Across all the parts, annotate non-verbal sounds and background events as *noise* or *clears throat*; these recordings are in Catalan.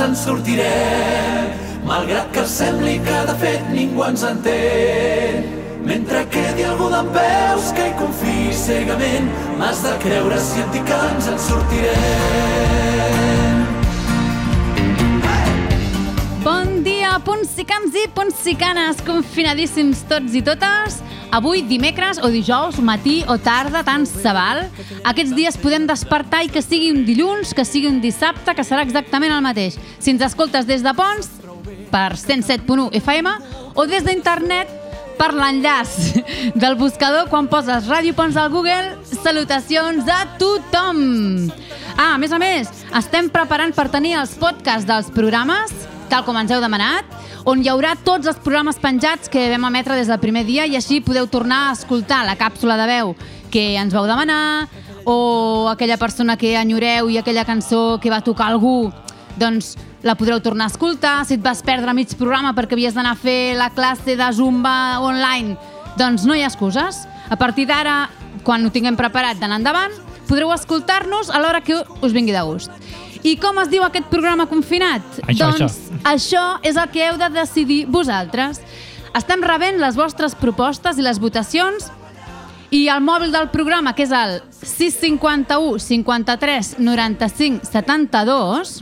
en sortirem, malgrat que sembli que de fet ningú ens entén. Mentre quedi algú d'en peus que hi confiï cegament, m'has de creure si et dic que ens en sortirem. Bon dia, punsicans i punsicanes, confinadíssims tots i totes. Avui, dimecres o dijous, matí o tarda, tant se val. Aquests dies podem despertar i que sigui un dilluns, que sigui un dissabte, que serà exactament el mateix. Si ens escoltes des de Pons, per 107.1 FM, o des d'internet, per l'enllaç del buscador quan poses Ràdio Pons al Google, salutacions a tothom! Ah, a més a més, estem preparant per tenir els podcasts dels programes, tal com ens heu demanat, on hi haurà tots els programes penjats que vam emetre des del primer dia i així podeu tornar a escoltar la càpsula de veu que ens vau demanar o aquella persona que enyoreu i aquella cançó que va tocar algú, doncs la podreu tornar a escoltar. Si et vas perdre mig programa perquè havies d'anar a fer la classe de Zumba online, doncs no hi ha excuses. A partir d'ara, quan ho tinguem preparat d'anar endavant, podreu escoltar-nos a l'hora que us vingui de gust. I com es diu aquest programa confinat? Això, doncs això. això és el que heu de decidir vosaltres. Estem rebent les vostres propostes i les votacions i el mòbil del programa, que és el 651 53 95 72...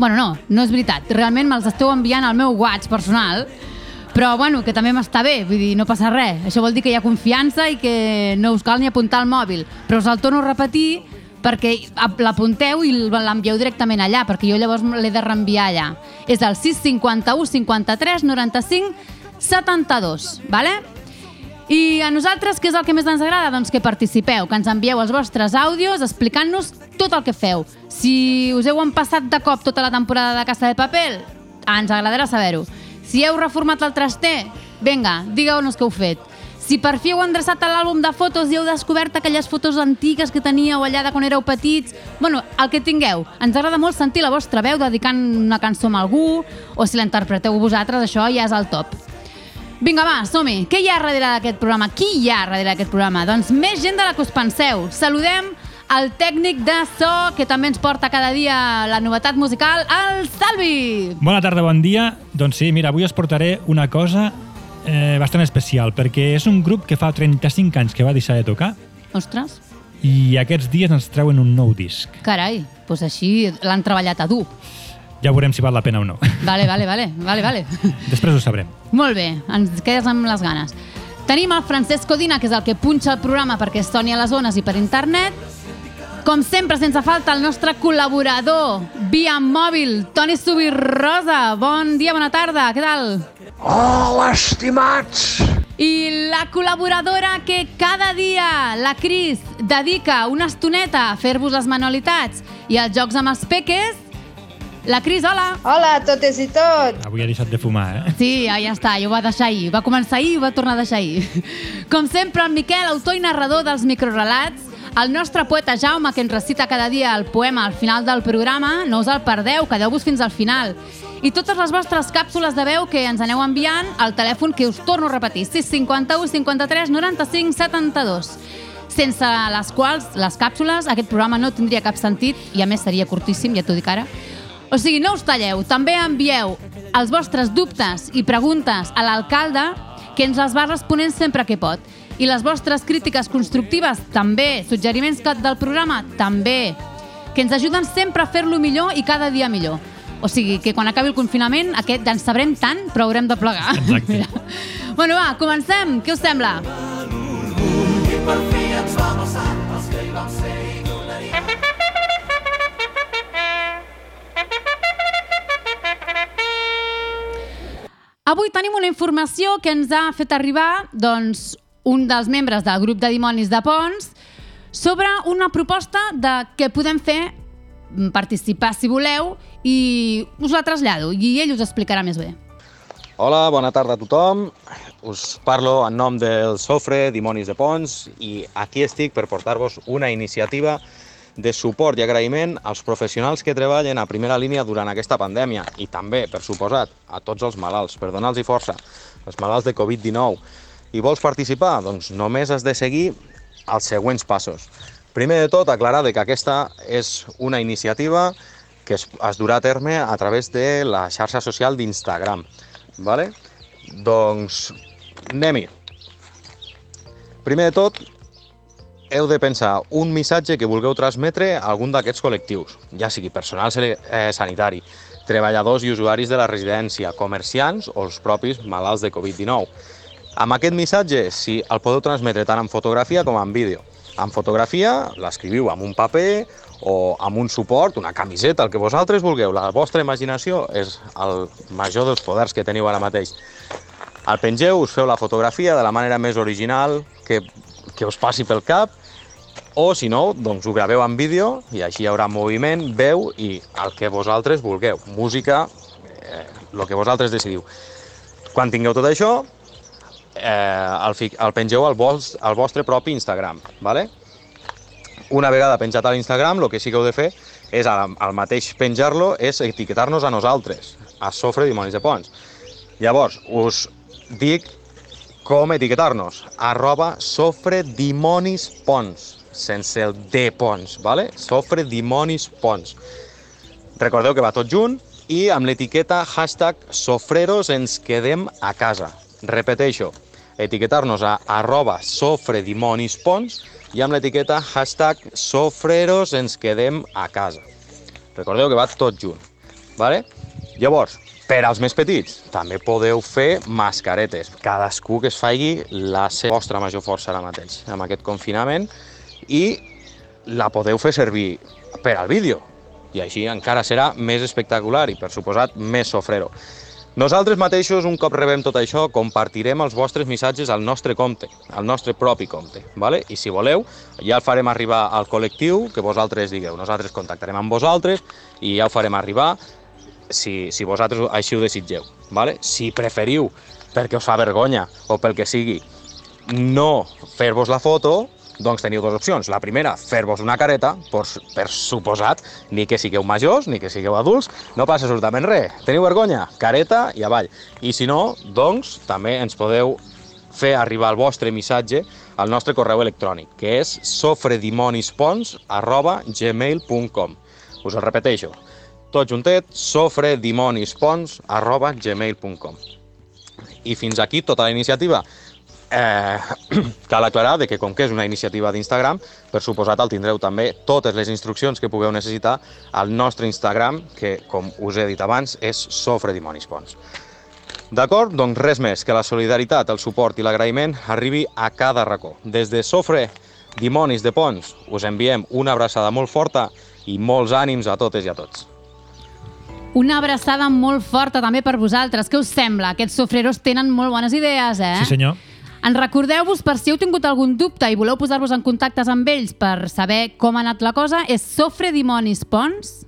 Bueno, no, no és veritat. Realment me'ls esteu enviant al meu WhatsApp personal, però bueno, que també m'està bé, vull dir, no passa res. Això vol dir que hi ha confiança i que no us cal ni apuntar al mòbil. Però us el torno a repetir perquè l'apunteu i l'envieu directament allà, perquè jo llavors l'he de reenviar allà. És el 651 53 95 72, vale? I a nosaltres, què és el que més ens agrada? Doncs que participeu, que ens envieu els vostres àudios explicant-nos tot el que feu. Si us heu empassat de cop tota la temporada de Casa de Papel, ens agradarà saber-ho. Si heu reformat el traster, vinga, digueu-nos què heu fet. Si per fi heu endreçat l'àlbum de fotos i heu descobert aquelles fotos antigues que teníeu allà de quan éreu petits, bueno, el que tingueu. Ens agrada molt sentir la vostra veu dedicant una cançó a algú, o si la interpreteu vosaltres, això ja és el top. Vinga, va, som-hi. Què hi ha darrere d'aquest programa? Qui hi ha darrere d'aquest programa? Doncs més gent de la que us penseu. Saludem el tècnic de so, que també ens porta cada dia la novetat musical, el Salvi! Bona tarda, bon dia. Doncs sí, mira, avui us portaré una cosa eh, bastant especial, perquè és un grup que fa 35 anys que va deixar de tocar Ostres, i aquests dies ens treuen un nou disc. carai, doncs així l'han treballat a dur. Ja veurem si val la pena o no. *laughs* Vale, vale, vale, vale, vale. Després ho sabrem. Molt bé, ens quedes amb les ganes. Tenim el Francesc Codina, que és el que punxa el programa perquè es a les zones i per internet. Com sempre, sense falta, el nostre col·laborador via mòbil, Toni Subirrosa. Bon dia, bona tarda, què tal? Hola, estimats! I la col·laboradora que cada dia, la Cris, dedica una estoneta a fer-vos les manualitats i els jocs amb els peques, la Cris, hola! Hola a totes i tots! Avui ha deixat de fumar, eh? Sí, ja, ja està, ja ho va deixar ahir. Va començar ahir i ho va tornar a deixar ahir. Com sempre, el Miquel, autor i narrador dels microrelats, el nostre poeta Jaume, que ens recita cada dia el poema al final del programa, no us el perdeu, quedeu-vos fins al final. I totes les vostres càpsules de veu que ens aneu enviant al telèfon que us torno a repetir, 651 53 95 72 sense les quals, les càpsules, aquest programa no tindria cap sentit i a més seria curtíssim, ja t'ho dic ara. O sigui, no us talleu, també envieu els vostres dubtes i preguntes a l'alcalde que ens les va responent sempre que pot. I les vostres crítiques constructives també, suggeriments del programa també, que ens ajuden sempre a fer-lo millor i cada dia millor. O sigui, que quan acabi el confinament aquest ja en sabrem tant, però haurem de plegar. Exacte. *laughs* Mira. Bueno, va, comencem. Què us sembla? Avui tenim una informació que ens ha fet arribar doncs, un dels membres del grup de dimonis de Pons sobre una proposta de què podem fer, mm, participar si voleu, i us la trasllado, i ell us explicarà més bé. Hola, bona tarda a tothom. Us parlo en nom del Sofre, Dimonis de Pons, i aquí estic per portar-vos una iniciativa de suport i agraïment als professionals que treballen a primera línia durant aquesta pandèmia i també, per suposat, a tots els malalts, per donar-los força, els malalts de Covid-19. I vols participar? Doncs només has de seguir els següents passos. Primer de tot, aclarar que aquesta és una iniciativa que es, es durà a terme a través de la xarxa social d'Instagram. Vale? Doncs anem-hi. Primer de tot, heu de pensar un missatge que vulgueu transmetre a algun d'aquests col·lectius, ja sigui personal eh, sanitari, treballadors i usuaris de la residència, comerciants o els propis malalts de Covid-19. Amb aquest missatge, si el podeu transmetre tant en fotografia com en vídeo. En fotografia l'escriviu amb un paper o amb un suport, una camiseta, el que vosaltres vulgueu. La vostra imaginació és el major dels poders que teniu ara mateix. El pengeu, us feu la fotografia de la manera més original que, que us passi pel cap o, si no, doncs ho graveu en vídeo i així hi haurà moviment, veu i el que vosaltres vulgueu. Música, eh, el que vosaltres decidiu. Quan tingueu tot això, eh, el, el pengeu al, vos, al vostre propi Instagram. ¿vale? Una vegada penjat a l'Instagram, el que sí que heu de fer és, al, mateix penjar-lo, és etiquetar-nos a nosaltres, a Sofre Dimonis de Pons. Llavors, us dic com etiquetar-nos. Arroba Sofre Dimonis Pons, sense el de Pons, ¿vale? Sofre Dimonis Pons. Recordeu que va tot junt i amb l'etiqueta hashtag Sofreros ens quedem a casa. Repeteixo, etiquetar-nos a arroba sofredimonispons i amb l'etiqueta hashtag sofreros ens quedem a casa. Recordeu que va tot junt. Vale? Llavors, per als més petits, també podeu fer mascaretes. Cadascú que es faci la seva vostra major força ara mateix, amb aquest confinament, i la podeu fer servir per al vídeo. I així encara serà més espectacular i, per suposat, més sofrero. Nosaltres mateixos, un cop rebem tot això, compartirem els vostres missatges al nostre compte, al nostre propi compte. ¿vale? I si voleu, ja el farem arribar al col·lectiu que vosaltres digueu. Nosaltres contactarem amb vosaltres i ja ho farem arribar si, si vosaltres així ho desitgeu. ¿vale? Si preferiu, perquè us fa vergonya o pel que sigui, no fer-vos la foto, doncs teniu dues opcions. La primera, fer-vos una careta, per, per suposat, ni que sigueu majors, ni que sigueu adults, no passa absolutament res. Teniu vergonya? Careta i avall. I si no, doncs també ens podeu fer arribar el vostre missatge al nostre correu electrònic, que és sofredimonispons.gmail.com Us el repeteixo, tot juntet, sofredimonispons.gmail.com I fins aquí tota la iniciativa. Eh, *clears throat* cal aclarar de que com que és una iniciativa d'Instagram, per suposat el tindreu també totes les instruccions que pugueu necessitar al nostre Instagram, que com us he dit abans és Sofre Dimonis Pons. D'acord? Doncs res més, que la solidaritat, el suport i l'agraïment arribi a cada racó. Des de Sofre Dimonis de Pons us enviem una abraçada molt forta i molts ànims a totes i a tots. Una abraçada molt forta també per vosaltres. Què us sembla? Aquests sofreros tenen molt bones idees, eh? Sí, senyor. En recordeu-vos, per si heu tingut algun dubte i voleu posar-vos en contactes amb ells per saber com ha anat la cosa, és sofredimonispons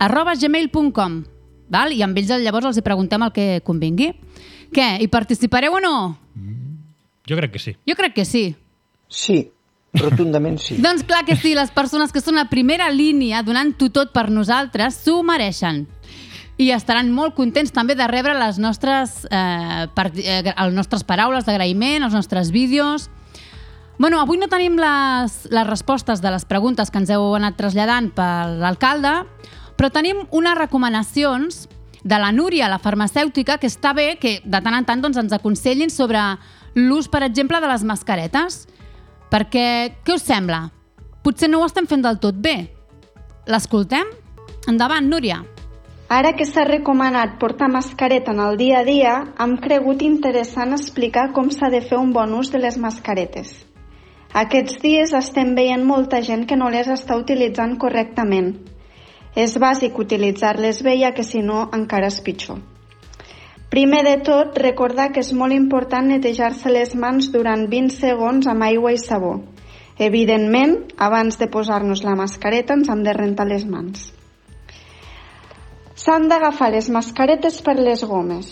arroba gmail.com val? i amb ells llavors els hi preguntem el que convingui. Què, hi participareu o no? Jo crec que sí. Jo crec que sí. Sí, rotundament sí. *laughs* Doncs clar que sí, les persones que són a primera línia donant-ho tot per nosaltres s'ho mereixen. I estaran molt contents també de rebre les nostres, eh, per, eh, les nostres paraules d'agraïment, els nostres vídeos. Bueno, avui no tenim les, les respostes de les preguntes que ens heu anat traslladant per l'alcalde, però tenim unes recomanacions de la Núria, la farmacèutica, que està bé que de tant en tant doncs, ens aconsellin sobre l'ús, per exemple, de les mascaretes. Perquè, què us sembla? Potser no ho estem fent del tot bé. L'escoltem? Endavant, Núria. Ara que s'ha recomanat portar mascareta en el dia a dia, hem cregut interessant explicar com s'ha de fer un bon ús de les mascaretes. Aquests dies estem veient molta gent que no les està utilitzant correctament. És bàsic utilitzar-les bé, ja que si no encara és pitjor. Primer de tot, recordar que és molt important netejar-se les mans durant 20 segons amb aigua i sabó. Evidentment, abans de posar-nos la mascareta ens hem de rentar les mans. S'han d'agafar les mascaretes per les gomes.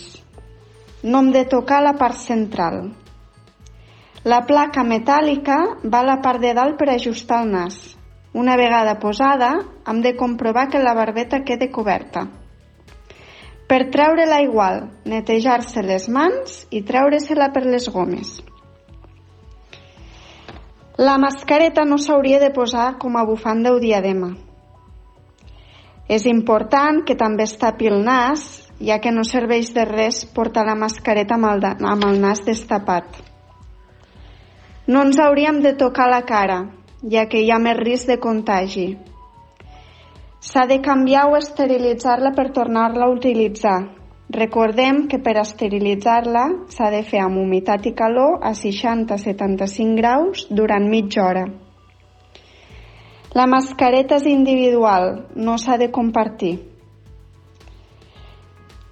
No hem de tocar la part central. La placa metàl·lica va a la part de dalt per ajustar el nas. Una vegada posada, hem de comprovar que la barbeta quede coberta. Per treure-la igual, netejar-se les mans i treure-se-la per les gomes. La mascareta no s'hauria de posar com a bufanda o diadema. És important que també es tapi el nas, ja que no serveix de res portar la mascareta amb el, amb el nas destapat. No ens hauríem de tocar la cara, ja que hi ha més risc de contagi. S'ha de canviar o esterilitzar-la per tornar-la a utilitzar. Recordem que per esterilitzar-la s'ha de fer amb humitat i calor a 60-75 graus durant mitja hora. La mascareta és individual, no s'ha de compartir.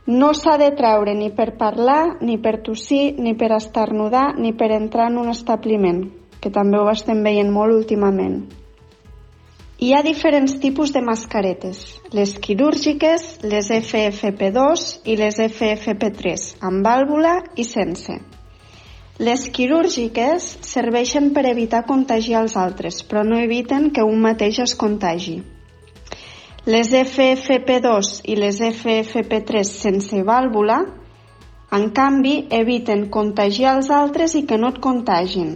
No s'ha de treure ni per parlar, ni per tossir, ni per estornudar, ni per entrar en un establiment, que també ho estem veient molt últimament. Hi ha diferents tipus de mascaretes, les quirúrgiques, les FFP2 i les FFP3, amb vàlvula i sense. Les quirúrgiques serveixen per evitar contagiar els altres, però no eviten que un mateix es contagi. Les FFP2 i les FFP3 sense vàlvula, en canvi, eviten contagiar els altres i que no et contagin.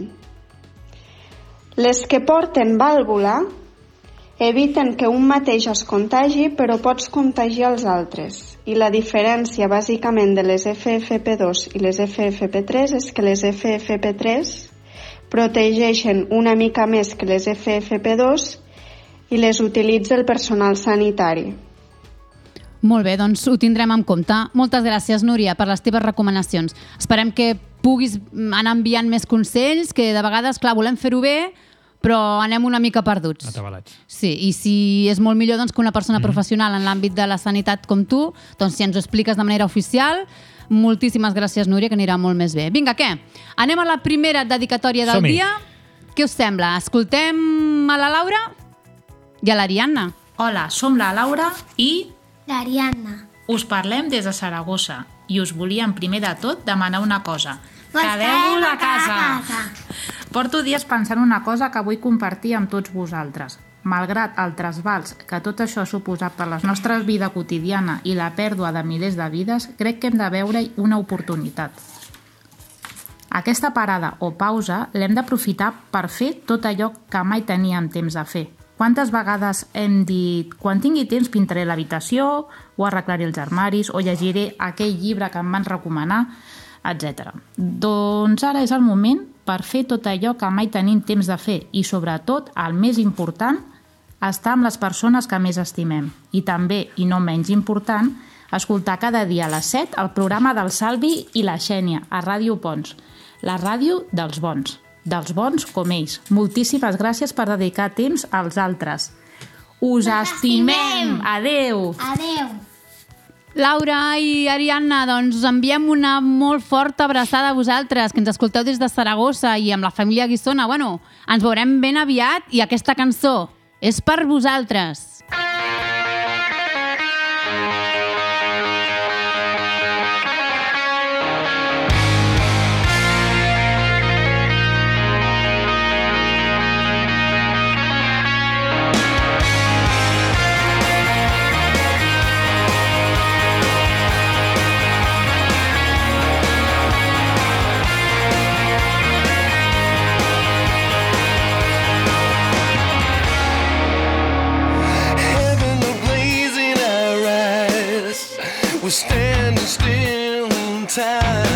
Les que porten vàlvula eviten que un mateix es contagi, però pots contagiar els altres. I la diferència, bàsicament, de les FFP2 i les FFP3 és que les FFP3 protegeixen una mica més que les FFP2 i les utilitza el personal sanitari. Molt bé, doncs ho tindrem en compte. Moltes gràcies, Núria, per les teves recomanacions. Esperem que puguis anar enviant més consells, que de vegades, clar, volem fer-ho bé, però anem una mica perduts. Atabalats. Sí, i si és molt millor doncs, que una persona mm. professional en l'àmbit de la sanitat com tu, doncs si ens ho expliques de manera oficial, moltíssimes gràcies, Núria, que anirà molt més bé. Vinga, què? Anem a la primera dedicatòria del dia. Què us sembla? Escoltem a la Laura i a l'Ariadna. Hola, som la Laura i L'Ariadna. us parlem des de Saragossa i us volíem primer de tot demanar una cosa. Quedeu-vos a a casa. Porto dies pensant una cosa que vull compartir amb tots vosaltres. Malgrat el trasbals que tot això ha suposat per la nostra vida quotidiana i la pèrdua de milers de vides, crec que hem de veure una oportunitat. Aquesta parada o pausa l'hem d'aprofitar per fer tot allò que mai teníem temps de fer. Quantes vegades hem dit quan tingui temps pintaré l'habitació o arreglaré els armaris o llegiré aquell llibre que em van recomanar, etc. Doncs ara és el moment per fer tot allò que mai tenim temps de fer i sobretot, el més important, estar amb les persones que més estimem. I també, i no menys important, escoltar cada dia a les 7 el programa del Salvi i la Xènia a Ràdio Pons, la ràdio dels bons, dels bons com ells. Moltíssimes gràcies per dedicar temps als altres. Us estimem! Adeu! Adeu. Laura i Ariadna, doncs enviem una molt forta abraçada a vosaltres, que ens escolteu des de Saragossa i amb la família Guissona. Bueno, ens veurem ben aviat i aquesta cançó és per vosaltres. Heaven We're standing still in time.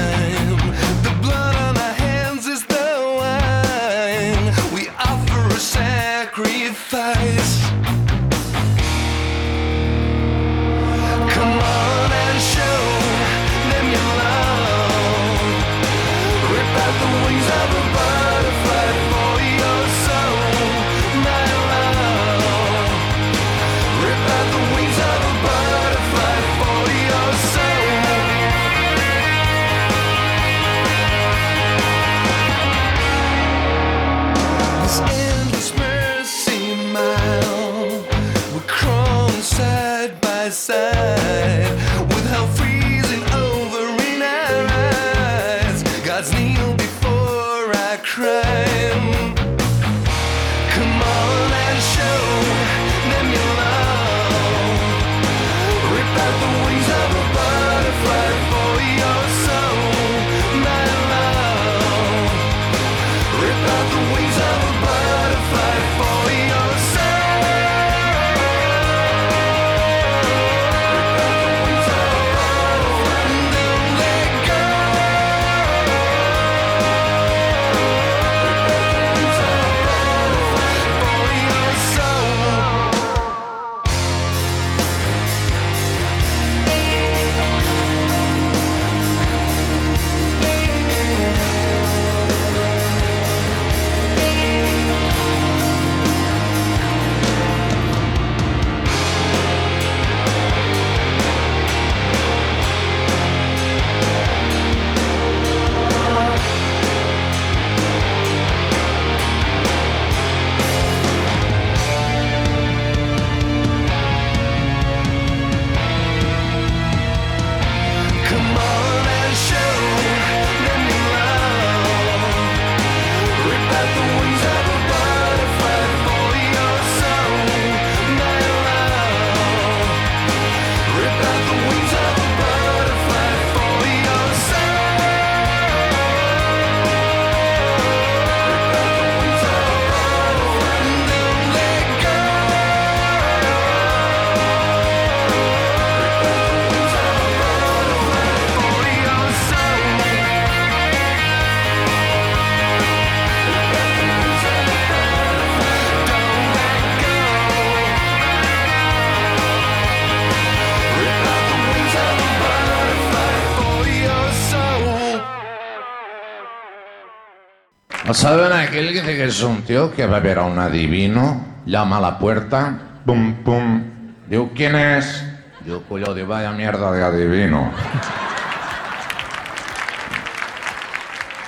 ¿Saben aquel que dice que es un tío que va a ver a un adivino, llama a la puerta, pum, pum, digo, ¿quién es? Yo, cuyo de vaya mierda de adivino.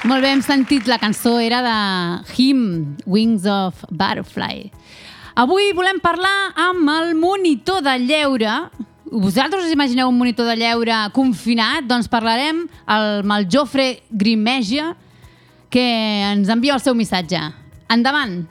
Molt bé, hem sentit la cançó, era de Him, Wings of Butterfly. Avui volem parlar amb el monitor de lleure. Vosaltres us imagineu un monitor de lleure confinat? Doncs parlarem amb el Jofre Grimegia, que ens envia el seu missatge. Endavant!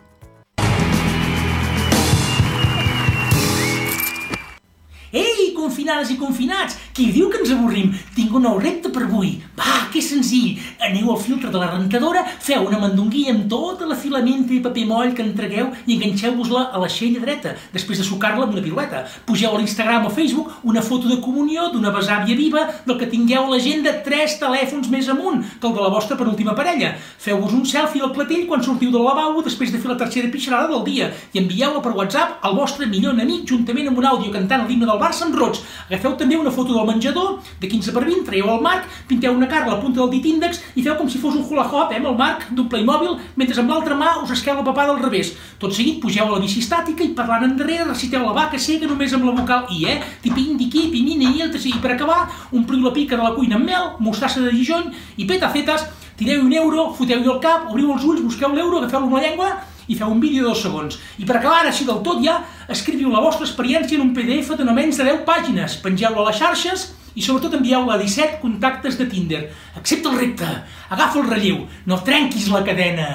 Ei, confinades i confinats! Qui diu que ens avorrim? Tinc un nou repte per avui. Va, que senzill. Aneu al filtre de la rentadora, feu una mandonguilla amb tota la filamenta i paper moll que entregueu i enganxeu-vos-la a la xella dreta, després de sucar-la amb una pirueta. Pugeu a l'Instagram o Facebook una foto de comunió d'una besàvia viva del que tingueu a l'agenda tres telèfons més amunt que el de la vostra penúltima parella. Feu-vos un selfie al clatell quan sortiu del lavabo després de fer la tercera pixarada del dia i envieu-la per WhatsApp al vostre millor amic juntament amb un àudio cantant l'himne del Barça amb rots. Agafeu també una foto del menjador de 15 per 20, traieu el marc, pinteu una cara a la punta del dit índex i feu com si fos un hula hop, eh, amb el marc d'un Playmobil, mentre amb l'altra mà us esqueu la papada al revés. Tot seguit pugeu a la bici estàtica i parlant endarrere reciteu la vaca cega només amb la vocal I, eh? Tipin, diqui, pimina i eltes. I per acabar, ompliu la pica de la cuina amb mel, mostassa de Gijón i petacetes, tireu un euro, foteu-hi el cap, obriu els ulls, busqueu l'euro, agafeu-lo amb la llengua i feu un vídeo de dos segons. I per acabar, així del tot ja, escriviu la vostra experiència en un PDF de no menys de 10 pàgines, pengeu-lo a les xarxes i sobretot envieu-la a 17 contactes de Tinder. Accepta el repte, agafa el relleu, no trenquis la cadena.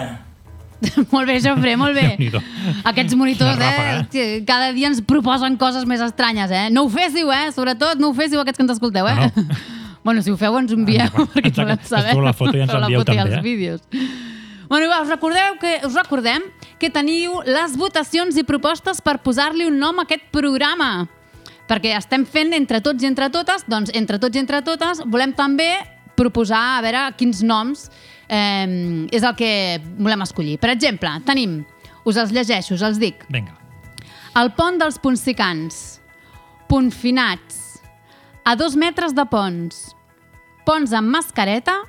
*laughs* molt bé, Jofre, molt bé. Aquests monitors, eh? Cada dia ens proposen coses més estranyes, eh? No ho féssiu, eh? Sobretot, no ho féssiu aquests que ens escolteu, eh? No, *laughs* Bueno, si ho feu, ens ho envieu, perquè ens- volem ens saber. treu la foto i ens *laughs* envieu foto i també, els eh? vídeos. Bueno, us, recordeu que, us recordem que teniu les votacions i propostes per posar-li un nom a aquest programa. Perquè estem fent entre tots i entre totes, doncs entre tots i entre totes volem també proposar a veure quins noms eh, és el que volem escollir. Per exemple, tenim, us els llegeixo, us els dic. Vinga. El pont dels Ponsicans. Pontfinats. A dos metres de ponts. Ponts amb mascareta.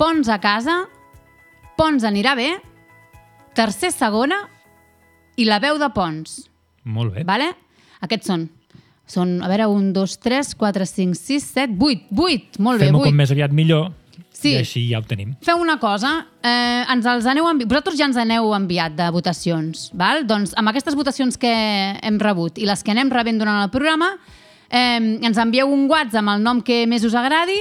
Ponts a casa. Ponts anirà bé. Tercer segona. I la veu de Ponts. Molt bé. Vale? Aquests són. Són, a veure, un, dos, tres, quatre, cinc, sis, set, vuit. Vuit! Molt bé, Fem-ho vuit. com més aviat millor Sí. i així ja ho tenim. Feu una cosa, eh, ens els aneu envi... vosaltres ja ens aneu enviat de votacions, val? doncs amb aquestes votacions que hem rebut i les que anem rebent durant el programa, eh, ens envieu un WhatsApp amb el nom que més us agradi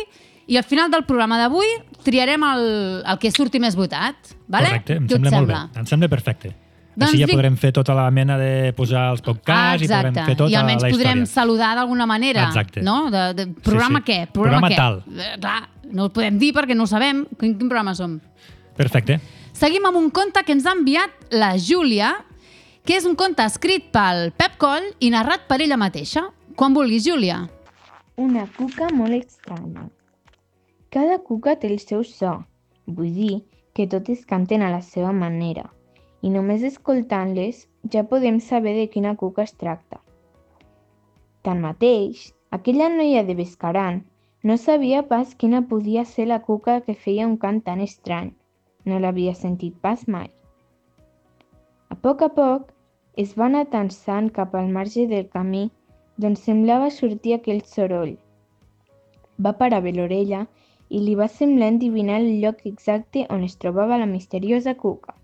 i al final del programa d'avui triarem el, el que surti més votat. Vale? Correcte, em Què et sembla, molt bé. Em sembla perfecte. Doncs Així ja vinc- podrem fer tota la mena de posar els Ah, podcasts i podrem fer tota I almenys la podrem història. saludar d'alguna manera. Exacte. No? De, de, programa sí. què? Programa què? tal. Eh, clar, no ho podem dir perquè no ho sabem. Quin, quin programa som? Perfecte. Seguim amb un conte que ens ha enviat la Júlia, que és un conte escrit pel Pep Coll i narrat per ella mateixa. Quan vulguis, Júlia. Una cuca molt estranya. Cada cuca té el seu so, vull dir que totes canten a la seva manera, i només escoltant-les ja podem saber de quina cuca es tracta. Tanmateix, aquella noia de Bescaran no sabia pas quina podia ser la cuca que feia un cant tan estrany. No l'havia sentit pas mai. A poc a poc es va anar tensant cap al marge del camí d'on semblava sortir aquell soroll. Va parar bé l'orella i li va semblar endivinar el lloc exacte on es trobava la misteriosa cuca.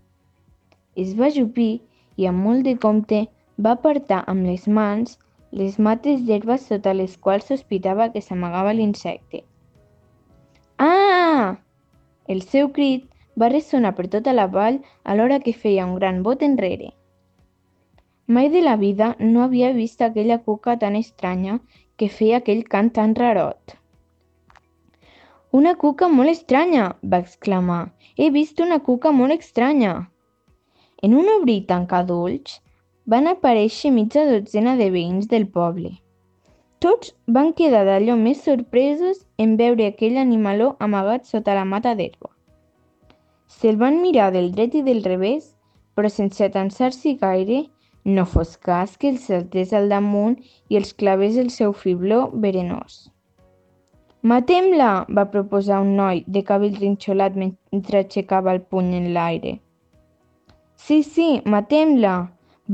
Es va ajupir i amb molt de compte va apartar amb les mans les mates d'herbes sota les quals sospitava que s'amagava l'insecte. Ah! El seu crit va ressonar per tota la vall alhora que feia un gran bot enrere. Mai de la vida no havia vist aquella cuca tan estranya que feia aquell cant tan rarot. Una cuca molt estranya, va exclamar. He vist una cuca molt estranya. En un obrir i tancar d'ulls, van aparèixer mitja dotzena de veïns del poble. Tots van quedar d'allò més sorpresos en veure aquell animaló amagat sota la mata d'herba. Se'l van mirar del dret i del revés, però sense atensar-s'hi gaire, no fos cas que el saltés al damunt i els clavés el seu fibló verenós. Matem-la, va proposar un noi de cabell rinxolat mentre aixecava el puny en l'aire. Sí, sí, matem-la,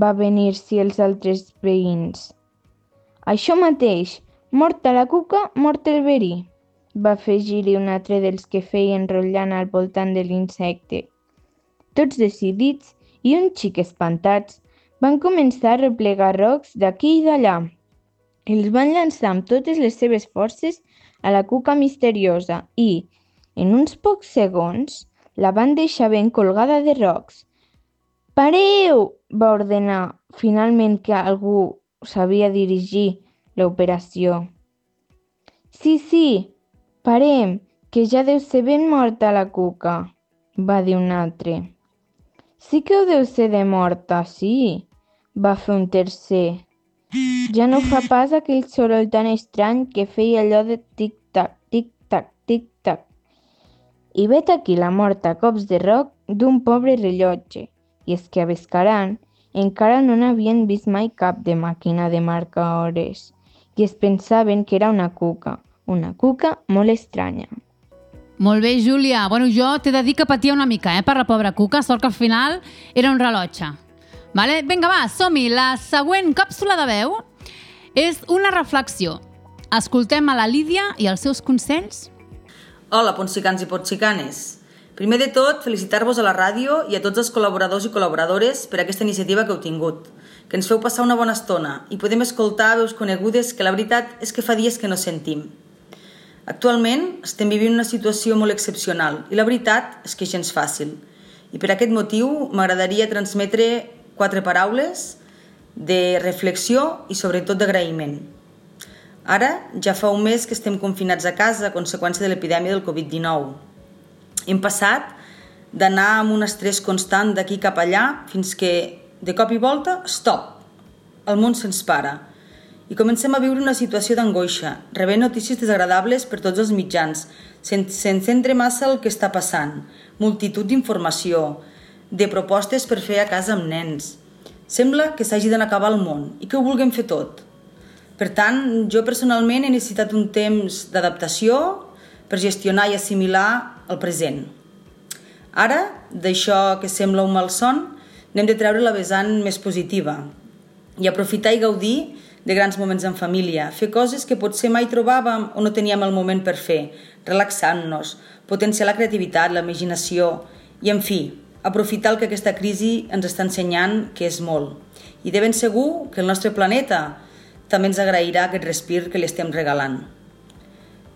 va venir-s'hi els altres veïns. Això mateix, morta la cuca, mort el verí, va afegir-hi un altre dels que feien rotllant al voltant de l'insecte. Tots decidits i un xic espantats, van començar a replegar rocs d'aquí i d'allà. Els van llançar amb totes les seves forces a la cuca misteriosa i, en uns pocs segons, la van deixar ben colgada de rocs. Pareu! va ordenar finalment que algú sabia dirigir l'operació. Sí, sí, parem, que ja deu ser ben morta la cuca, va dir un altre. Sí que ho deu ser de morta, sí, va fer un tercer. Ja no fa pas aquell soroll tan estrany que feia allò de tic-tac, tic-tac, tic-tac. I vet aquí la morta a cops de roc d'un pobre rellotge. I és que a Bescaran encara no n'havien vist mai cap de màquina de marcar hores i es pensaven que era una cuca, una cuca molt estranya. Molt bé, Júlia. Bueno, jo t'he de dir que patia una mica, eh, per la pobra cuca, sort que al final era un rellotge. Vale? Vinga, va, som-hi. La següent càpsula de veu és una reflexió. Escoltem a la Lídia i els seus consells. Hola, ponsicans i ponsicanes. Primer de tot, felicitar-vos a la ràdio i a tots els col·laboradors i col·laboradores per aquesta iniciativa que heu tingut, que ens feu passar una bona estona i podem escoltar veus conegudes que la veritat és que fa dies que no sentim. Actualment estem vivint una situació molt excepcional i la veritat és que gens fàcil. I per aquest motiu m'agradaria transmetre quatre paraules de reflexió i sobretot d'agraïment. Ara ja fa un mes que estem confinats a casa a conseqüència de l'epidèmia del Covid-19. Hem passat d'anar amb un estrès constant d'aquí cap allà fins que, de cop i volta, stop! El món se'ns para i comencem a viure una situació d'angoixa, rebent notícies desagradables per tots els mitjans, sense entendre massa el que està passant, multitud d'informació, de propostes per fer a casa amb nens. Sembla que s'hagi d'anar a acabar el món i que ho vulguem fer tot. Per tant, jo personalment he necessitat un temps d'adaptació per gestionar i assimilar el present. Ara, d'això que sembla un malson, n'hem de treure la vessant més positiva i aprofitar i gaudir de grans moments en família, fer coses que potser mai trobàvem o no teníem el moment per fer, relaxant-nos, potenciar la creativitat, la imaginació i, en fi, aprofitar el que aquesta crisi ens està ensenyant, que és molt. I de ben segur que el nostre planeta també ens agrairà aquest respir que li estem regalant.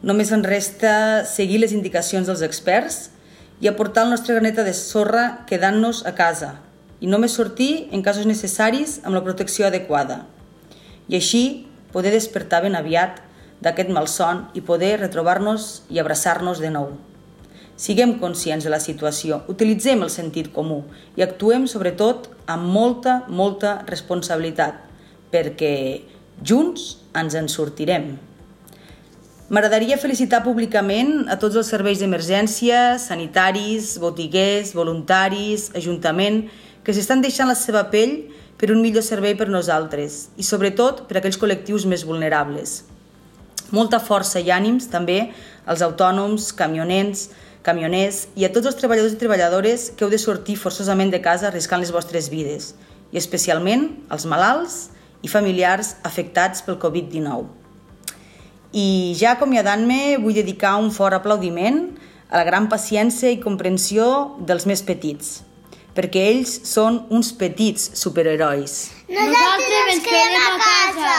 Només ens resta seguir les indicacions dels experts i aportar el nostre graneta de sorra quedant-nos a casa i només sortir en casos necessaris amb la protecció adequada i així poder despertar ben aviat d'aquest malson i poder retrobar-nos i abraçar-nos de nou. Siguem conscients de la situació, utilitzem el sentit comú i actuem sobretot amb molta, molta responsabilitat, perquè junts ens en sortirem. M'agradaria felicitar públicament a tots els serveis d'emergència, sanitaris, botiguers, voluntaris, ajuntament, que s'estan deixant la seva pell per un millor servei per nosaltres i sobretot per aquells col·lectius més vulnerables. Molta força i ànims també als autònoms, camioners, camioners i a tots els treballadors i treballadores que heu de sortir forçosament de casa arriscant les vostres vides i especialment als malalts i familiars afectats pel Covid-19. I ja acomiadant-me vull dedicar un fort aplaudiment a la gran paciència i comprensió dels més petits, perquè ells són uns petits superherois. Nosaltres ens quedem a casa.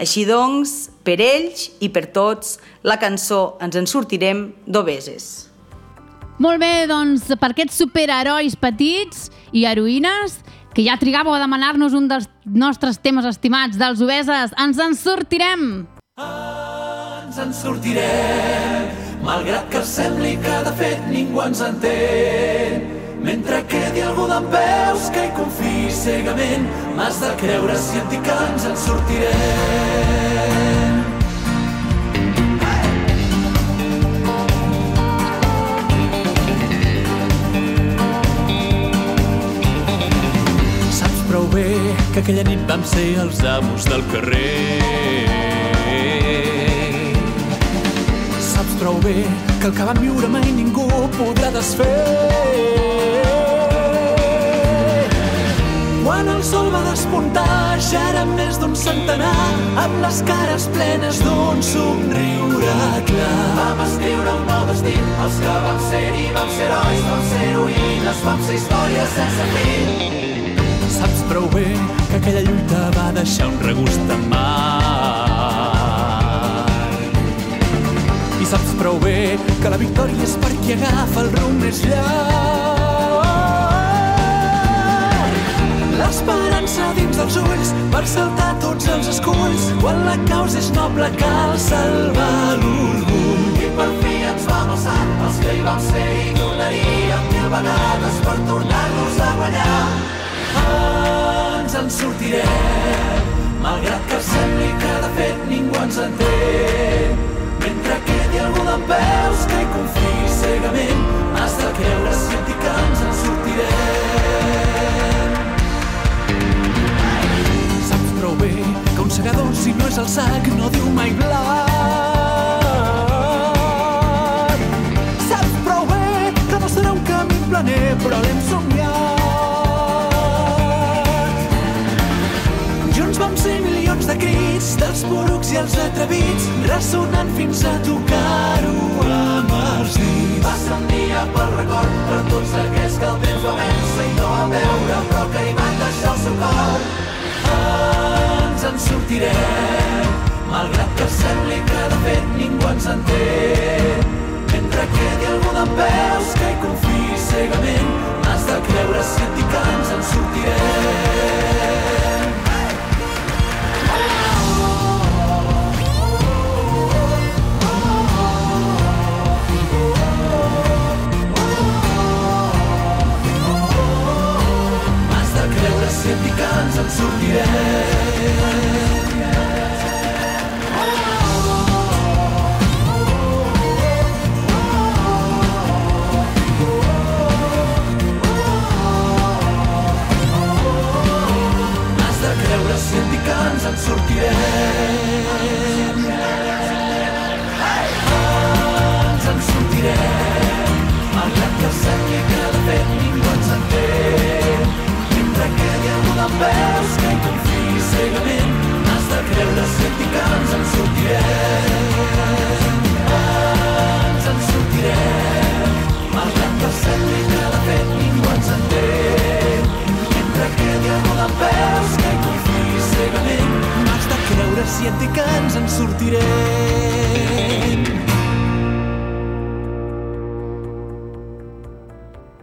Així doncs, per ells i per tots, la cançó Ens en sortirem d'obeses. Molt bé, doncs, per aquests superherois petits i heroïnes, que ja trigàveu a demanar-nos un dels nostres temes estimats dels obeses, ens en sortirem! Ens en sortirem, malgrat que sembli que de fet ningú ens entén. Mentre quedi algú d'en peus que hi confiï cegament, m'has de creure si et dic que ens en sortirem. Que aquella nit vam ser els amos del carrer. prou bé que el que vam viure mai ningú podrà desfer. Quan el sol va despuntar ja érem més d'un centenar amb les cares plenes d'un somriure clar. Vam escriure un nou destí, els que vam ser-hi vam ser herois, vam ser heroïnes, vam ser històries sense fi. Prou bé que aquella lluita va deixar un regust amarg. I saps prou bé que la victòria és per qui agafa el rumb més llarg. L'esperança dins dels ulls per saltar tots els esculls. Quan la causa és noble cal salvar l'orgull. I per fi ens vam alçar, els que hi vam ser i tornaríem mil vegades per tornar-nos a guanyar. Ens en sortirem, malgrat que sembli que de fet ningú ens entén. Mentre quedi algú d'en peus que hi confiï cegament, has de creure dic que ens en sortirem. Saps prou bé que un segador, si no és el sac, no diu mai serà un camí però l'hem somiat. De crits dels porucs i els atrevits, ressonant fins a tocar-ho amb els dits. Passa un dia pel record per tots aquells que el temps va vèncer i no va veure, però que hi van deixar el seu cor. Ens en sortirem, malgrat que sembli que de fet ningú ens entén. Mentre quedi algú d'en peus que hi confiï cegament, has de creure si et dic que ens en sortirem. Si et dic que ens en sortirem. Has de creure si et dic que ens en en sortirem, malgrat que sembli que de fet ningú ens entén. Mentre quedi algú d'en peus que hi confiï cegament, has de creure ens en.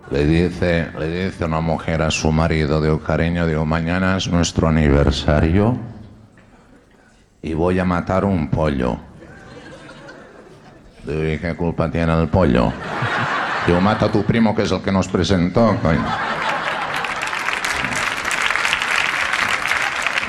Le dice, le dice una mujer a su marido, digo, cariño, digo, mañana es nuestro aniversario y voy a matar un pollo. Digo, ¿y qué culpa tiene el pollo? Digo, mata a tu primo que es el que nos presentó, coño.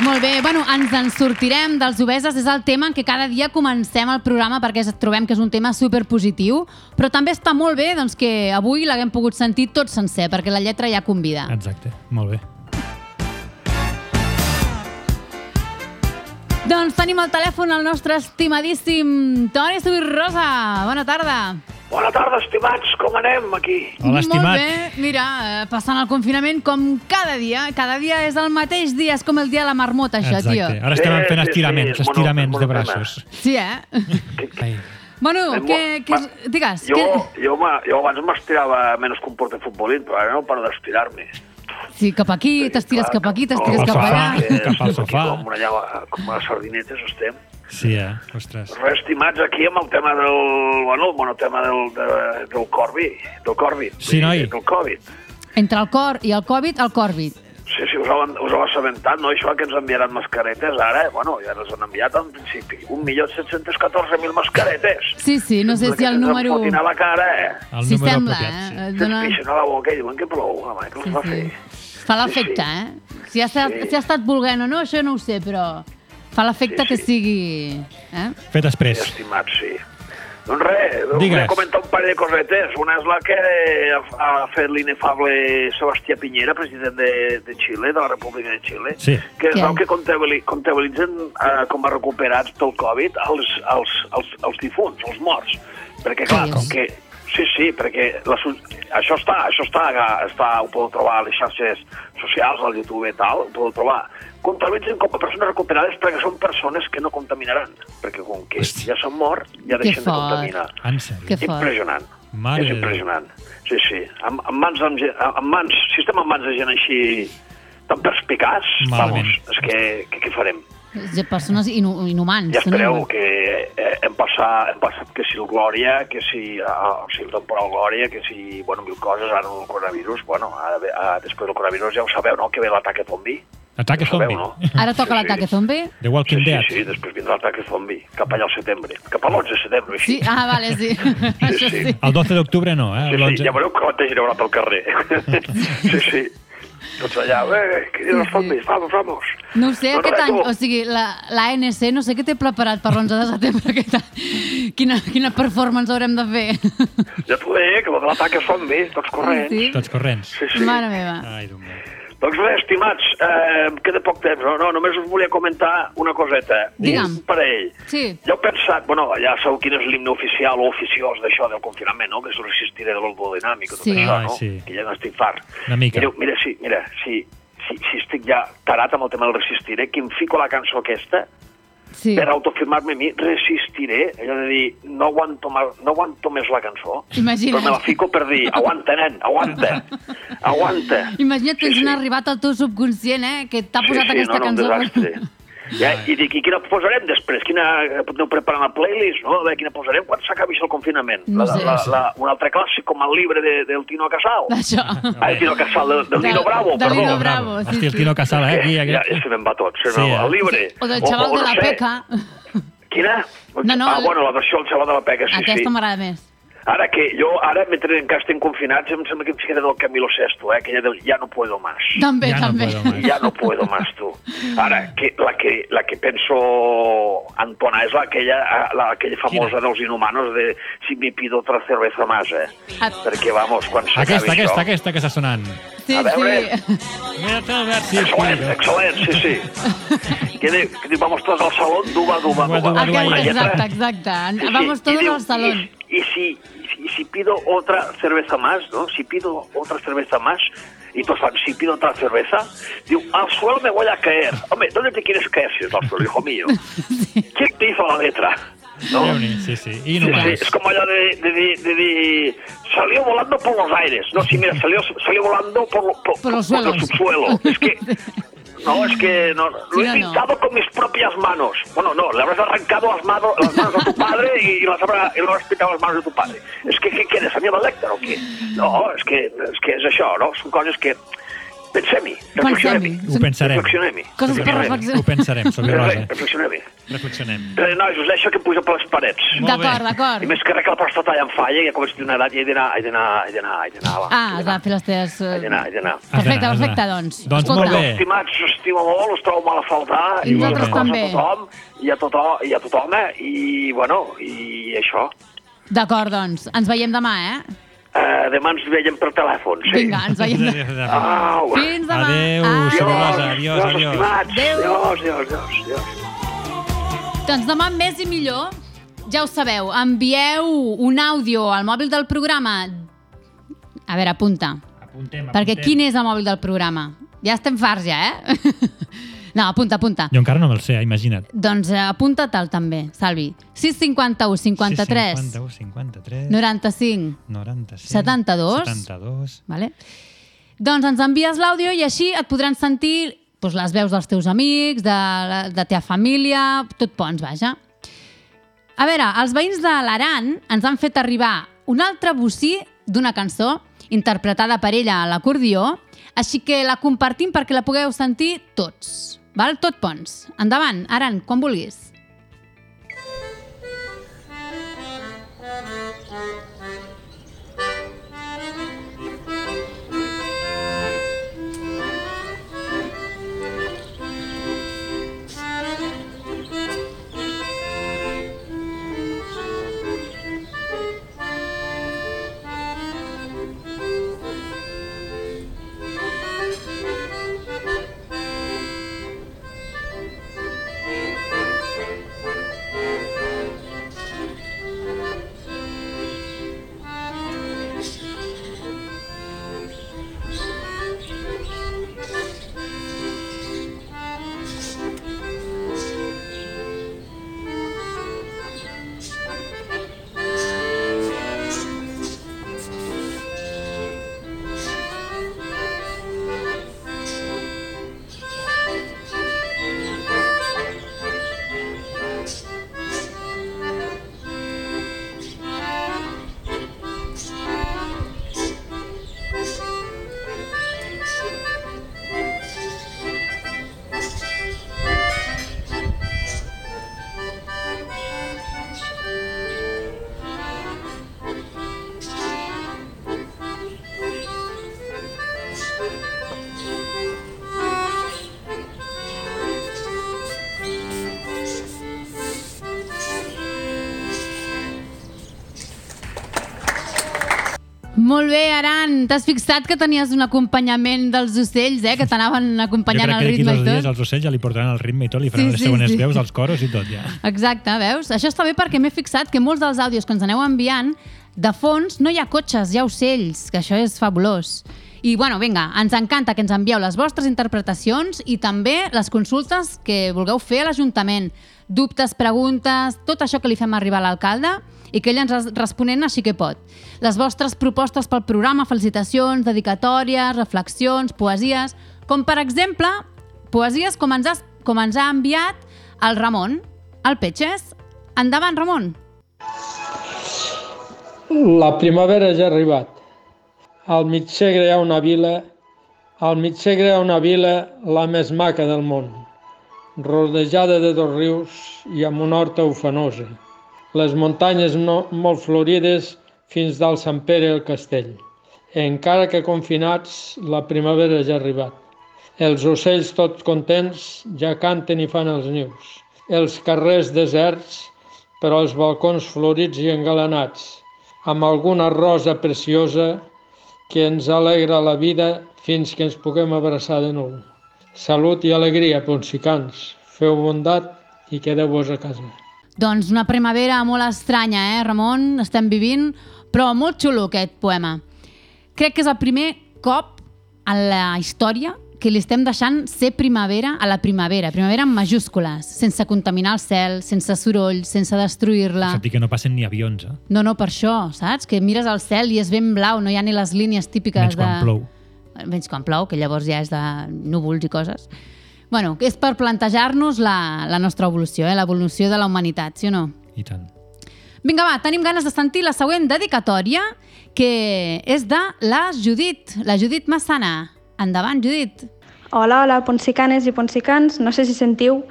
Molt bé, bueno, ens en sortirem dels obeses, és el tema en què cada dia comencem el programa perquè es- trobem que és un tema superpositiu, però també està molt bé doncs, que avui l'haguem pogut sentir tot sencer, perquè la lletra ja convida. Exacte, molt bé. Doncs tenim al telèfon el nostre estimadíssim Toni Subirrosa. Bona tarda. Bona tarda, estimats, com anem aquí? Molt bé, mira, eh, passant el confinament com cada dia. Cada dia és el mateix dia, és com el dia de la marmota, això, Exacte. tio. Ara estem fent estiraments, estiraments de braços. Sí, eh? bueno, Eh, què, què, és- digues. Jo, què- jo, ma- jo abans m'estirava menys que un portafutbolín, però ara no paro d'estirar-me. Sí, cap aquí, t'estires cap aquí, t'estires cap allà. Cap al sofà. Com una llava, com a sardinetes estem. Sí, eh? Ostres. Res, estimats, aquí amb el tema del... Bueno, el monotema del, de, del Corbi, del Corbi. Sí, noi. Del Covid. Entre el cor i el Covid, el Corbit. Sí, sí, us heu, us heu assabentat, no? Això que ens enviaran mascaretes ara, bueno, ja ens han enviat en principi 1.714.000 mascaretes. Sí, sí, no sé si el Ens número... en fotin a la cara, eh? El Sí, número sembla, apropiat, eh? sí. Se'ns Dona... pixen a la boca i diuen que plou, home, què els va fer? Fa l'efecte, eh? Si ha, estat, si ha estat volent o no, això no ho sé, però fa l'efecte que sigui... Eh? Fet express. Estimat, sí. Doncs res, Digues. volia comentar un parell de cosetes. Una és la que ha, fet l'inefable Sebastià Piñera, president de, de Xile, de la República de Xile, Sí. que es Què? veu que comptabili- comptabilitzen eh, com a recuperats pel Covid els, els, els, els difunts, els morts. Perquè, clar, com que... Sí, sí, perquè la, això està, això està, està, ho podeu trobar a les xarxes socials, al YouTube i tal, ho podeu trobar. Comptabilitzen com a persones recuperades perquè són persones que no contaminaran, perquè com que ja s'han mort, ja Que deixen de fort. contaminar. En sèrio? Que fort. Impressionant. Mare és impressionant. Sí, sí. Amb, amb mans, amb, amb mans, si estem en mans de gent així tan perspicaç, Malament. vamos, és que, que què farem? De persones inu inhumans. Ja espereu no? que eh, hem, passat, hem passat que si el Glòria, que si, ah, o sigui, el temporal Glòria, que si, bueno, mil coses, ara el coronavirus, bueno, ara, ve- ah, després del coronavirus ja ho sabeu, no?, que ve l'ataque zombi. Ataque sabeu, zombie. no? *laughs* Ara toca l'ataque zombi? The Walking Sí, Dead. sí, després vindrà l'ataque zombi, cap allà al setembre, cap a l'11 de setembre, així. Sí? Ah, vale, sí. *laughs* Això sí. El 12 d'octubre no, eh? Sí, sí, L'11. ja veureu que quanta gent haurà pel carrer. *laughs* sí, sí. Tots allà, eh, que diuen els zombis, vamos, vamos. No ho sé, No, no, aquest eh, any, tu. o sigui, la, la no sé què té preparat per l'11 de setembre aquest any. Quina, quina performance haurem de fer? Ja t'ho deia, que lo de l'ataque zombi, tots corrents. Sí? Tots corrents. Sí, sí. Mare meva. Ai, Déu meu. Doncs res, estimats, eh, em queda poc temps, no? no? Només us volia comentar una coseta. Digue'm. Un parell. Sí. Ja heu pensat, bueno, ja sabeu quin és l'himne oficial o oficiós d'això del confinament, no? Que és el resistiré de l'ordodinàmic, tot Sí. això, Ai, no? sí. Que ja n'estic fart. Una mica. Mireu, mira, sí, mira, sí, si, si estic ja tarat amb el tema del resistiré, que em fico la cançó aquesta, Sí. per autofirmar-me a mi, resistiré, allò de dir, no aguanto, ma, no aguanto més la cançó, Imagina't. però me la fico per dir, aguanta, nen, aguanta, aguanta. Imagina't que Sí, sí, sí. ha arribat al teu subconscient, eh? Que t'ha posat aquesta no, no, un cançó. desastre. Ja, I dic, i quina posarem després? Quina, aneu preparant la playlist, no? A veure, quina posarem quan s'acabi això el confinament? No la, sé. la, la, un altre clàssic com el llibre de, del Tino Casal. *laughs* D'això. Ah, el Tino Casal, del, del De- Nino Bravo, de perdó. Nino Bravo, sí, Hosti, el sí. Tino Casal, eh? Aquí, Ja, aquest. ja se me'n va tot. Sí, sí, eh? El llibre. O del xaval de no la sé. peca. Quina? No, no, ah, el- bueno, la versió del xaval de la peca, sí, Aquesta sí. m'agrada més. Ara que jo, ara, mentre encara estem confinats, em sembla que em ficaré del Camilo Sesto, eh? Aquella del ja no puedo más. També, Ja no també. puedo más. Ja no puedo más, tu. Ara, que, la, que, la que penso entonar és la, aquella, la, aquella famosa dels inhumanos de si me pido otra cerveza más, eh? Perquè, vamos, quan s'acabi Aquesta, aquesta, això... aquesta que està sonant. Sí, A veure. sí. Mira, sí, Excel·lent, sí. excel·lent, sí, sí. *laughs* Que diu, que diu, vamos todos al salón, duba, duba, Duba, duba. duba, duba, exacte, exacte. Sí, sí. Vamos todos al salón. Y, y si, y si- si pido otra cerveza más, ¿no? Si pido otra cerveza más, y todos fan, si pido otra cerveza, digo, al suelo me voy a caer. Hombre, ¿dónde te quieres caer si es al suelo, hijo mío? *laughs* ¿Quién te hizo la letra? ¿No? Sí, sí. I Sí, es como allá de, de, de, de- de- Salió volando por los aires. No, sí, mira, salió, salió volando por, lo- por, Por los por el suelos. subsuelo. Es que... *laughs* No, es que no, lo he no. pintado con mis propias manos. Bueno, no, le habrás arrancado las manos, las manos a tu padre y, las habrá, y le habrás pintado las manos de tu padre. Es que, ¿qué quieres? ¿A mi Lecter o què? No, és que, és que és això, no? Són coses que... Pensem-hi, reflexionem-hi. Ho pensarem. Reflexionem-hi. Coses per Ho reflexionar. pensarem, Sobi Rosa. Reflexionem-hi. Reflexionem. Eh, nois, us deixo que em pujo per les parets. D'acord, d'acord. I més que res que la prostata ja em falla, ja començo a tenir una edat i he d'anar, he d'anar, he d'anar, he d'anar. Ah, has de fer les teves... He eh, d'anar, he d'anar. Perfecte, perfecte, doncs. Doncs Escolta. molt bé. Estimats, us estimo molt, us trobo mal a faltar. I nosaltres també. A tothom, i a tothom, i a tothom, eh? I, bueno, i això. D'acord, doncs. Ens veiem demà, eh? Uh, demà ens veiem per telèfon, sí. Vinga, ens veiem. Au. Fins demà. Adéu, Adéu. Sobi Rosa. Adiós, Adiós. Adéu. Adiós, adiós, adiós. Doncs demà més i millor. Ja ho sabeu, envieu un àudio al mòbil del programa. A veure, apunta. Apuntem, Perquè quin és el mòbil del programa? Ja estem farts, ja, eh? *laughs* no, apunta, apunta. Jo encara no me'l sé, eh, imagina't. Doncs eh, apunta tal també, Salvi. 651 53 51, 53, 95 95, 72. 72. Vale? Doncs ens envies l'àudio i així et podran sentir doncs, les veus dels teus amics, de la de teva família, tot pons, vaja. A veure, els veïns de l'Aran ens han fet arribar un altre bocí d'una cançó interpretada per ella a l'acordió, així que la compartim perquè la pugueu sentir tots. Val? Tot pons. Endavant, Aran, quan vulguis. Molt bé, Aran. T'has fixat que tenies un acompanyament dels ocells, eh? Que t'anaven Jo acompanyant crec el que d'aquí ritme dos i tot. dies els ocells ja li portaran el ritme i tot, li faran Sí, les sí, següents sí. veus, els coros i tot, ja. Exacte, veus? Això està bé perquè m'he fixat que molts dels àudios que ens aneu enviant, de fons no hi ha cotxes, hi ha ocells, que això és fabulós. I, bueno, vinga, ens encanta que ens envieu les vostres interpretacions i també les consultes que vulgueu fer a l'Ajuntament. Dubtes, preguntes, tot això que li fem arribar a l'alcalde i que ell ens res- responent així que pot. Les vostres propostes pel programa, felicitacions, dedicatòries, reflexions, poesies, com per exemple, poesies com ens, has, com ens ha enviat el Ramon, el Petxes. Endavant, Ramon. La primavera ja ha arribat. Al mig segre hi ha una vila, al mig segre hi ha una vila la més maca del món, rodejada de dos rius i amb una horta ufanosa. Les muntanyes no, molt florides fins dalt Sant Pere el castell. Encara que confinats, la primavera ja ha arribat. Els ocells tots contents ja canten i fan els nius. Els carrers deserts, però els balcons florits i engalanats, amb alguna rosa preciosa que ens alegra la vida fins que ens puguem abraçar de nou. Salut i alegria, ponsicans. Feu bondat i quedeu-vos a casa. Doncs una primavera molt estranya, eh, Ramon? Estem vivint, però molt xulo aquest poema. Crec que és el primer cop en la història que li estem deixant ser primavera a la primavera, primavera en majúscules, sense contaminar el cel, sense soroll, sense destruir-la. I que no passen ni avions, eh? No, no, per això, saps? Que mires al cel i és ben blau, no hi ha ni les línies típiques Menys de... quan plou. Menys quan plou, que llavors ja és de núvols i coses. Bueno, que és per plantejar-nos la, la nostra evolució, eh? l'evolució de la humanitat, sí o no? I tant. Vinga, va, tenim ganes de sentir la següent dedicatòria, que és de la Judit, la Judit Massana. Endavant, Judit. Hola, hola, ponsicanes i ponsicans. No sé si sentiu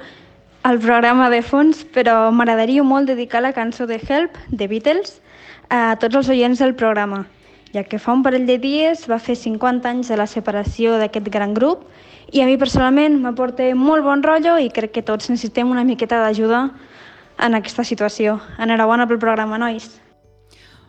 el programa de fons, però m'agradaria molt dedicar la cançó de Help, de Beatles, a tots els oients del programa, ja que fa un parell de dies va fer 50 anys de la separació d'aquest gran grup i a mi personalment m'aporta molt bon rotllo i crec que tots necessitem una miqueta d'ajuda en aquesta situació. Enhorabona pel programa, nois.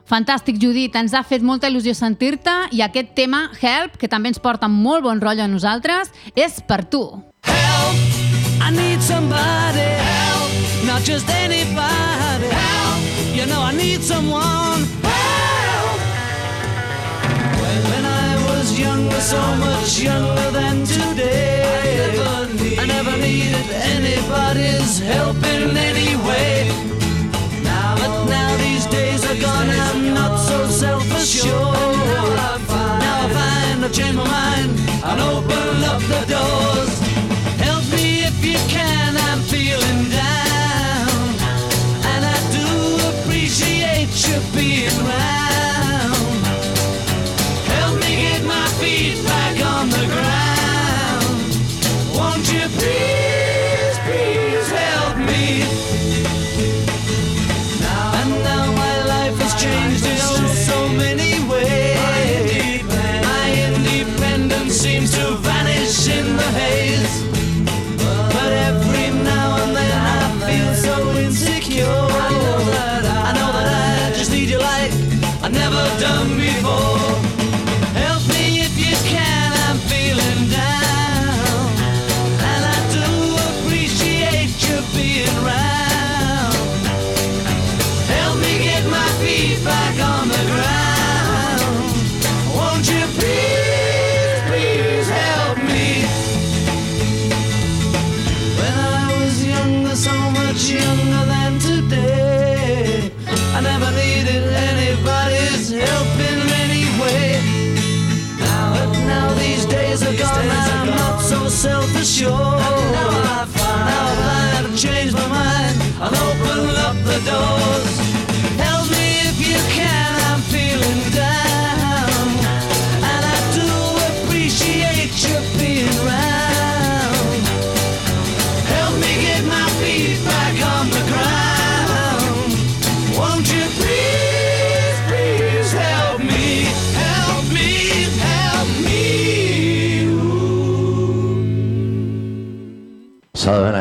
Fantàstic, Judit. Ens ha fet molta il·lusió sentir-te i aquest tema, Help, que també ens porta molt bon rotllo a nosaltres, és per tu. I need somebody help, not just anybody help. You know I need someone help. When I was younger, so much younger than today, I never, needed anybody's help in any self-assured. Now I find I've changed my mind and open up the doors.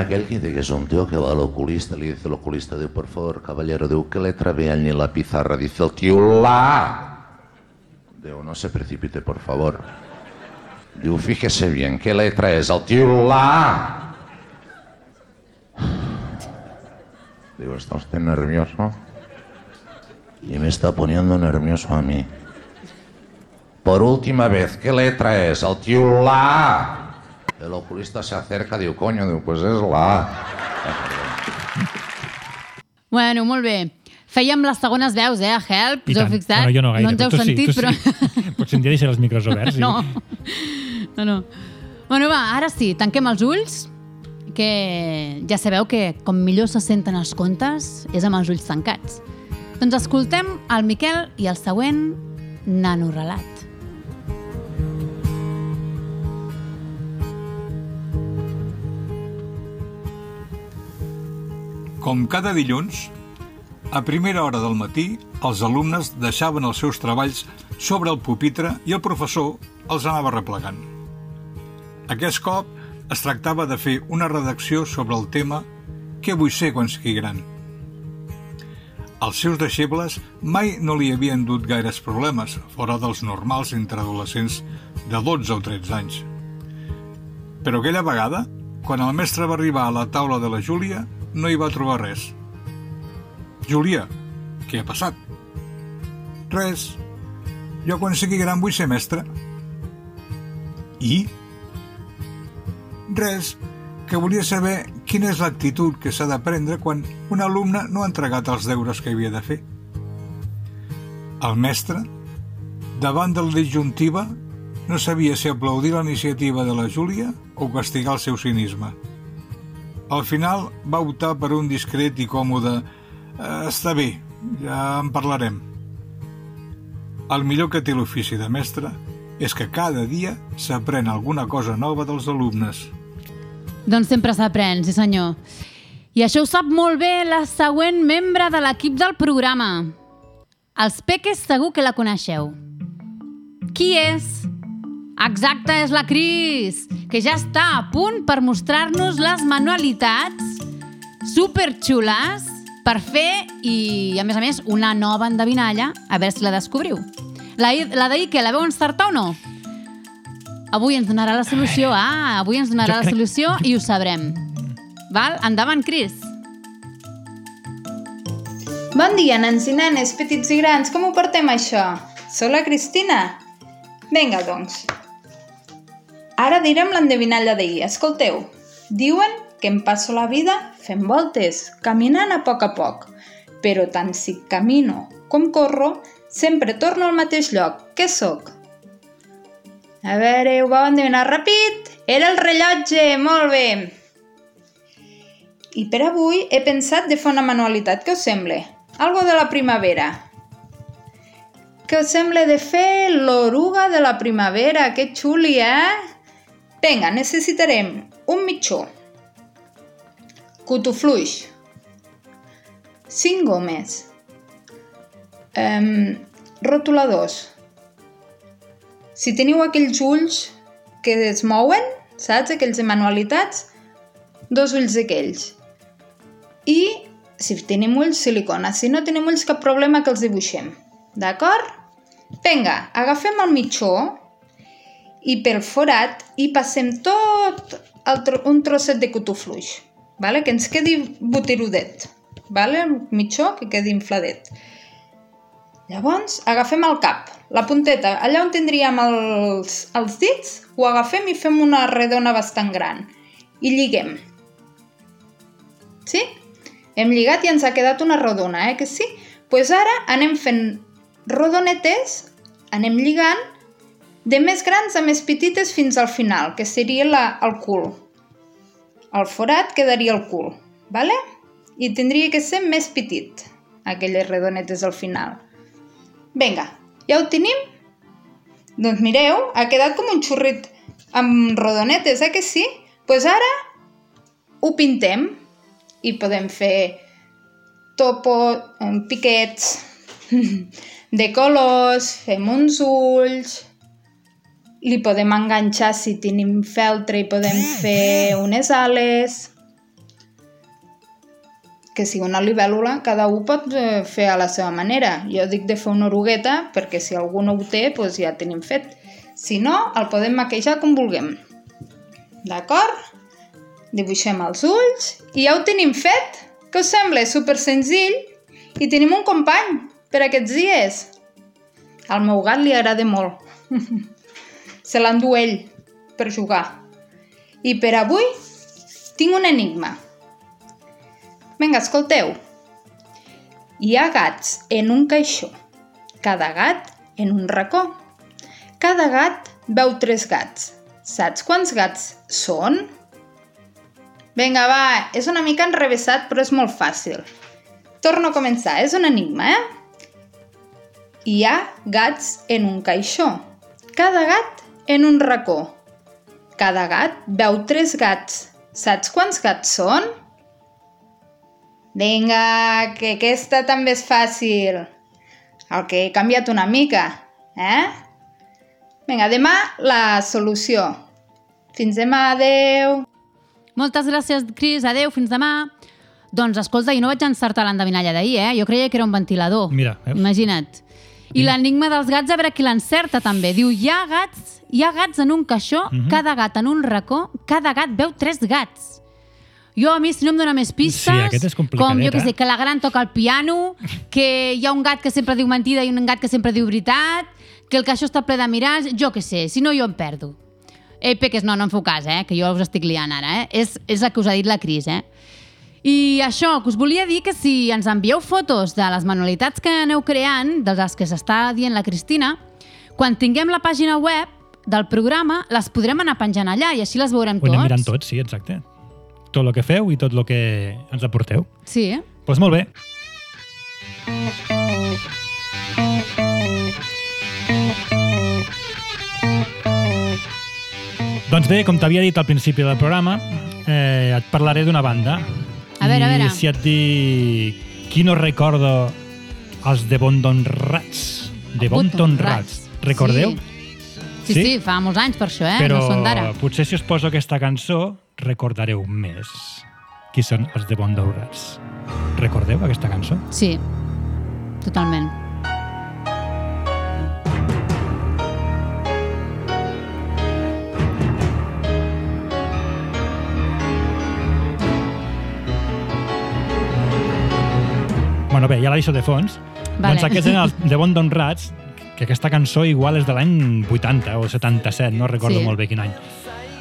Aquel que dice que es un tío que va al oculista, le dice el oculista, dice, por favor, caballero, digo, ¿qué letra ve en la pizarra? Dice el tío, la. Diu, no se precipite, por favor. Diu, fíjese bien, ¿qué letra es? El tío, la. Digo, ¿está usted nervioso? Y me está poniendo nervioso a mí. Por última vez, ¿qué letra es? El tío, la. El oculista se acerca, diu, coño, diu, pues es la A. Bueno, molt bé. Fèiem les segones veus, eh, a Help, I us heu fixat? Bueno, jo no gaire, no ens heu però tu sí, sentit, tu però... sí. Potser un dia deixaré els micros oberts. sí. No. no, no. Bueno, va, ara sí, tanquem els ulls, que ja sabeu que com millor se senten els contes és amb els ulls tancats. Doncs escoltem el Miquel i el següent nanorelat. Com cada dilluns, a primera hora del matí, els alumnes deixaven els seus treballs sobre el pupitre i el professor els anava replegant. Aquest cop es tractava de fer una redacció sobre el tema Què vull ser quan sigui gran? Els seus deixebles mai no li havien dut gaires problemes, fora dels normals entre adolescents de 12 o 13 anys. Però aquella vegada, quan el mestre va arribar a la taula de la Júlia, no hi va trobar res. Júlia, què ha passat? Res. Jo quan sigui gran vull ser mestre. I? Res, que volia saber quina és l'actitud que s'ha de prendre quan un alumne no ha entregat els deures que havia de fer. El mestre, davant de la disjuntiva, no sabia si aplaudir la iniciativa de la Júlia o castigar el seu cinisme. Al final va optar per un discret i còmode eh, «Està bé, ja en parlarem». El millor que té l'ofici de mestre és que cada dia s'aprèn alguna cosa nova dels alumnes. Doncs sempre s'aprèn, sí senyor. I això ho sap molt bé la següent membre de l'equip del programa. Els Peques segur que la coneixeu. Qui és? Exacte, és la Cris, que ja està a punt per mostrar-nos les manualitats superxules per fer i, a més a més, una nova endevinalla, a veure si la descobriu. La, la d'ahir, que la veu encertar o no? Avui ens donarà la solució. Ah, avui ens donarà Jo la crec- solució i ho sabrem. Val? Endavant, Cris. Bon dia, nens i nenes, petits i grans, com ho portem això? Soc la Cristina. Vinga, doncs. Ara direm l'endevinalla d'ahir. Escolteu, diuen que em passo la vida fent voltes, caminant a poc a poc. Però tant si camino com corro, sempre torno al mateix lloc. Què sóc? A veure, ho vau endevinar ràpid? Era el rellotge, molt bé. I per avui he pensat de fer una manualitat que us sembla. Algo de la primavera. Què us sembla de fer l'oruga de la primavera? Que xuli, eh? Vinga, necessitarem un mitjó, cotofluix, cinc gomes, um, rotuladors. Si teniu aquells ulls que es mouen, saps? Aquells de manualitats, dos ulls d'aquells. I si tenim ulls, silicona. Si no tenim ulls, cap problema que els dibuixem. D'acord? Vinga, agafem el mitjó i pel forat hi passem tot el tro un trosset de cotofluix, vale? que ens quedi botirudet, vale? mitjó que quedi infladet. Llavors, agafem el cap, la punteta, allà on tindríem els, els dits, ho agafem i fem una redona bastant gran. I lliguem. Sí? Hem lligat i ens ha quedat una rodona, eh, que sí? Doncs pues ara anem fent rodonetes, anem lligant, de més grans a més petites fins al final, que seria la, el cul. El forat quedaria el cul, vale? I tindria que ser més petit, aquelles redonetes al final. Vinga, ja ho tenim? Doncs mireu, ha quedat com un xurrit amb rodonetes, eh que sí? Doncs pues ara ho pintem i podem fer topo, piquets *laughs* de colors, fem uns ulls, li podem enganxar si tenim feltre i podem fer unes ales. que sigui una libèl·lula, cada un pot eh, fer a la seva manera. Jo dic de fer una orugueta perquè si algú no ho té, doncs ja tenim fet. Si no, el podem maquejar com vulguem. D'acord? Dibuixem els ulls i ja ho tenim fet. Què us sembla? És super senzill i tenim un company per aquests dies. Al meu gat li agrada molt. *laughs* Se l'endú ell per jugar. I per avui tinc un enigma. Vinga, escolteu. Hi ha gats en un caixó, cada gat en un racó. Cada gat veu tres gats. Saps quants gats són? Vinga, va, és una mica enrevessat, però és molt fàcil. Torno a començar, és un enigma, eh? Hi ha gats en un caixó, cada gat en un racó. Cada gat veu tres gats. Saps quants gats són? Vinga, que aquesta també és fàcil. El que he canviat una mica, eh? Vinga, demà la solució. Fins demà, adeu. Moltes gràcies, Cris. Adeu, fins demà. Doncs escolta, jo no vaig encertar l'endevinalla d'ahir, eh? Jo creia que era un ventilador. Mira, veus? Imagina't. I l'enigma dels gats, a veure qui l'encerta també. Diu, hi ha gats, hi ha gats en un caixó, Mhm. cada gat en un racó, cada gat veu tres gats. Jo, a mi, si no em dona més pistes, Sí, com, jo que sé, eh? que la gran toca el piano, que hi ha un gat que sempre diu mentida i un gat que sempre diu veritat, que el caixó està ple de miralls, jo que sé, si no jo em perdo. Ei, Peques, no, no em feu cas, eh? que jo us estic liant ara. Eh? És, és el que us ha dit la Cris. Eh? I això, que us volia dir que si ens envieu fotos de les manualitats que aneu creant, de les que s'està dient la Cristina, quan tinguem la pàgina web del programa, les podrem anar penjant allà i així les veurem Ho anem tots. mirant tots, sí, exacte. Tot el que feu i tot el que ens aporteu. Sí? Doncs pues molt bé. Doncs bé, com t'havia dit al principi del programa, eh, et parlaré d'una banda. A veure, a I veure. si et dic... Qui no recordo els de Bondon Rats? De Bonton Rats. Recordeu? Sí, sí, sí, fa molts anys per això, eh? Però No són d'ara. potser si us poso aquesta cançó recordareu més qui són els de Bondon Rats. Recordeu aquesta cançó? Sí, totalment. Bueno, bé, ja la deixo de fons. Vale. Doncs aquests eren els de Bondon Rats, que aquesta cançó igual és de l'any 80 o 77, no recordo Sí. molt bé quin any.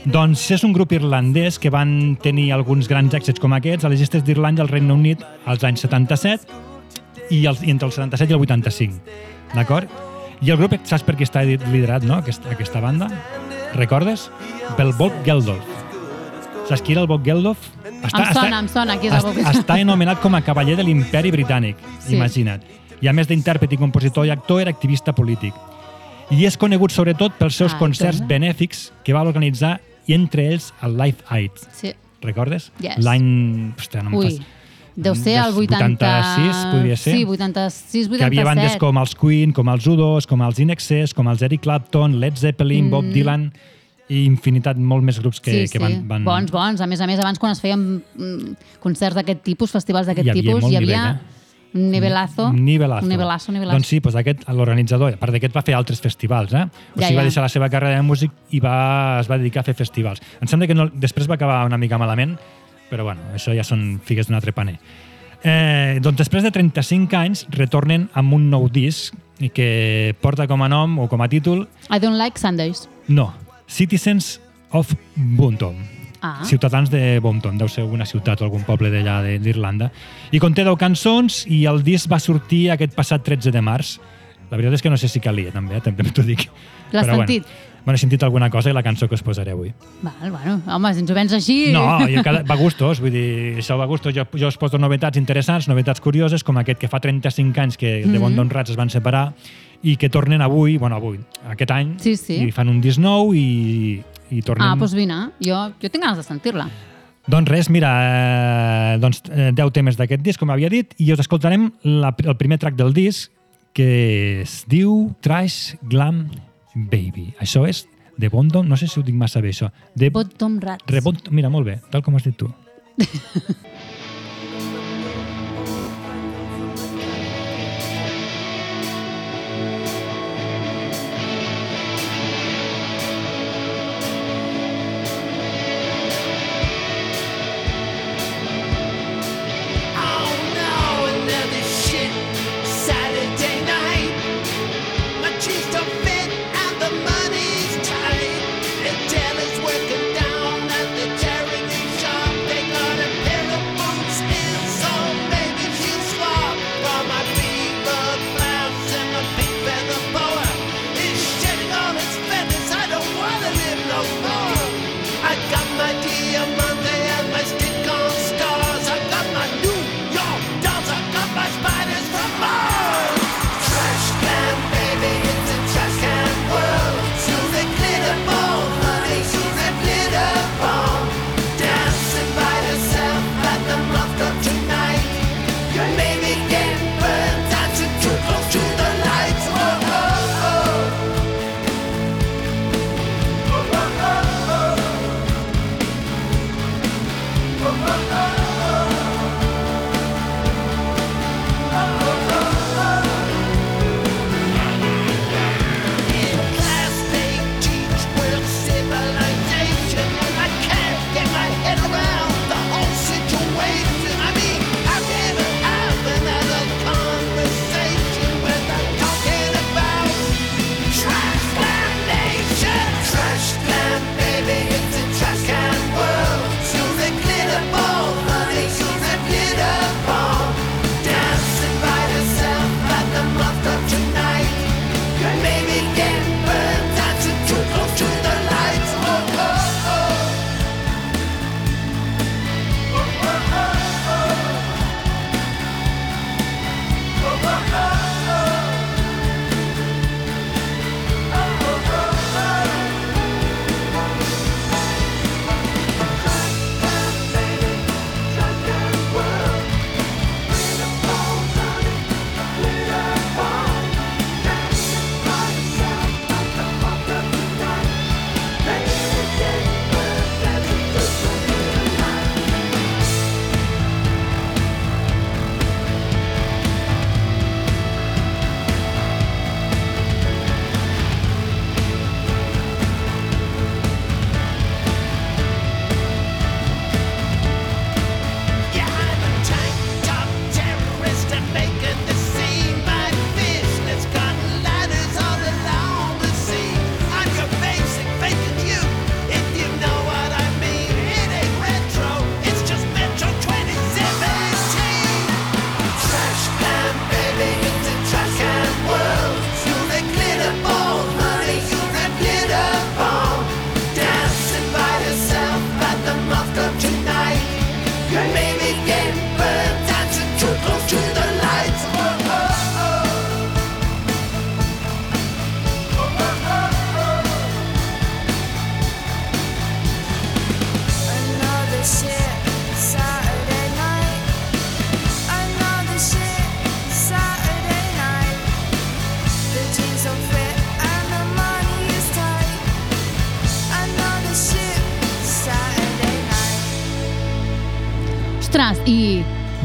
Doncs és un grup irlandès que van tenir alguns grans èxits com aquests a les llistes d'Irlanda al Regne Unit als anys 77 i, els, i entre el 77 i el 85. D'acord? I el grup, saps per qui està liderat, no?, aquesta, aquesta banda? Recordes? Pel Bob Geldof. Saps qui era el Bob Geldof? em sona, em sona, qui és el Bob està, està anomenat com a cavaller de l'imperi britànic, Sí. imagina't. I a més d'intèrpret i compositor i actor, era activista polític. I és conegut sobretot pels seus Ah, concerts dona. benèfics que va organitzar i entre ells el Live Aid. Sí. Recordes? Yes. L'any... No Ui, deu ser el 80... 86, podria ser. Sí, 86, 87. Que havia bandes com els Queen, com els U2, com els In Excess, com els Eric Clapton, Led Zeppelin, Bob Mm. Dylan i infinitat, molt més grups que, sí, que sí. van... van... Bons, bons. A més a més, abans quan es feien mm, concerts d'aquest tipus, festivals d'aquest tipus, hi havia nivell, eh? nivelazo. Nivelazo. Nivelazo, nivelazo. Doncs sí, doncs aquest, l'organitzador, a part d'aquest va fer altres festivals, eh? O Ja, sigui, va ja. deixar la seva carrera de músic i va, es va dedicar a fer festivals. Em sembla que no, després va acabar una mica malament, però bueno, això ja són figues d'un altre paner. Eh, doncs després de 35 anys retornen amb un nou disc que porta com a nom o com a títol I don't like Sundays. no, Citizens of Bunton. Ah. Ciutadans de Bompton, deu ser una ciutat o algun poble d'allà d'Irlanda. I conté 10 cançons i el disc va sortir aquest passat 13 de març. La veritat és que no sé si calia, també, eh? també t'ho dic. L'has sentit? Bueno, bueno, he sentit alguna cosa i la cançó que us posaré avui. Val, bueno, home, si ens ho vens així... No, jo cada, va gustos, vull dir, això va gustos. Jo, jo us poso novetats interessants, novetats curioses, com aquest que fa 35 anys que de Mhm. Bondon Rats es van separar i que tornen avui, bueno, avui, aquest any, Sí, sí. i fan un disc nou i, i tornen... Ah, doncs vine, jo, jo tinc ganes de sentir-la. Doncs res, mira, eh, doncs, eh, 10 temes d'aquest disc, com havia dit, i us escoltarem la, el primer track del disc, que es diu Trash Glam Baby. Això és de Bondon, no sé si ho dic massa bé, això. De Bottom Rats. Rebot, mira, molt bé, tal com has dit tu. *laughs*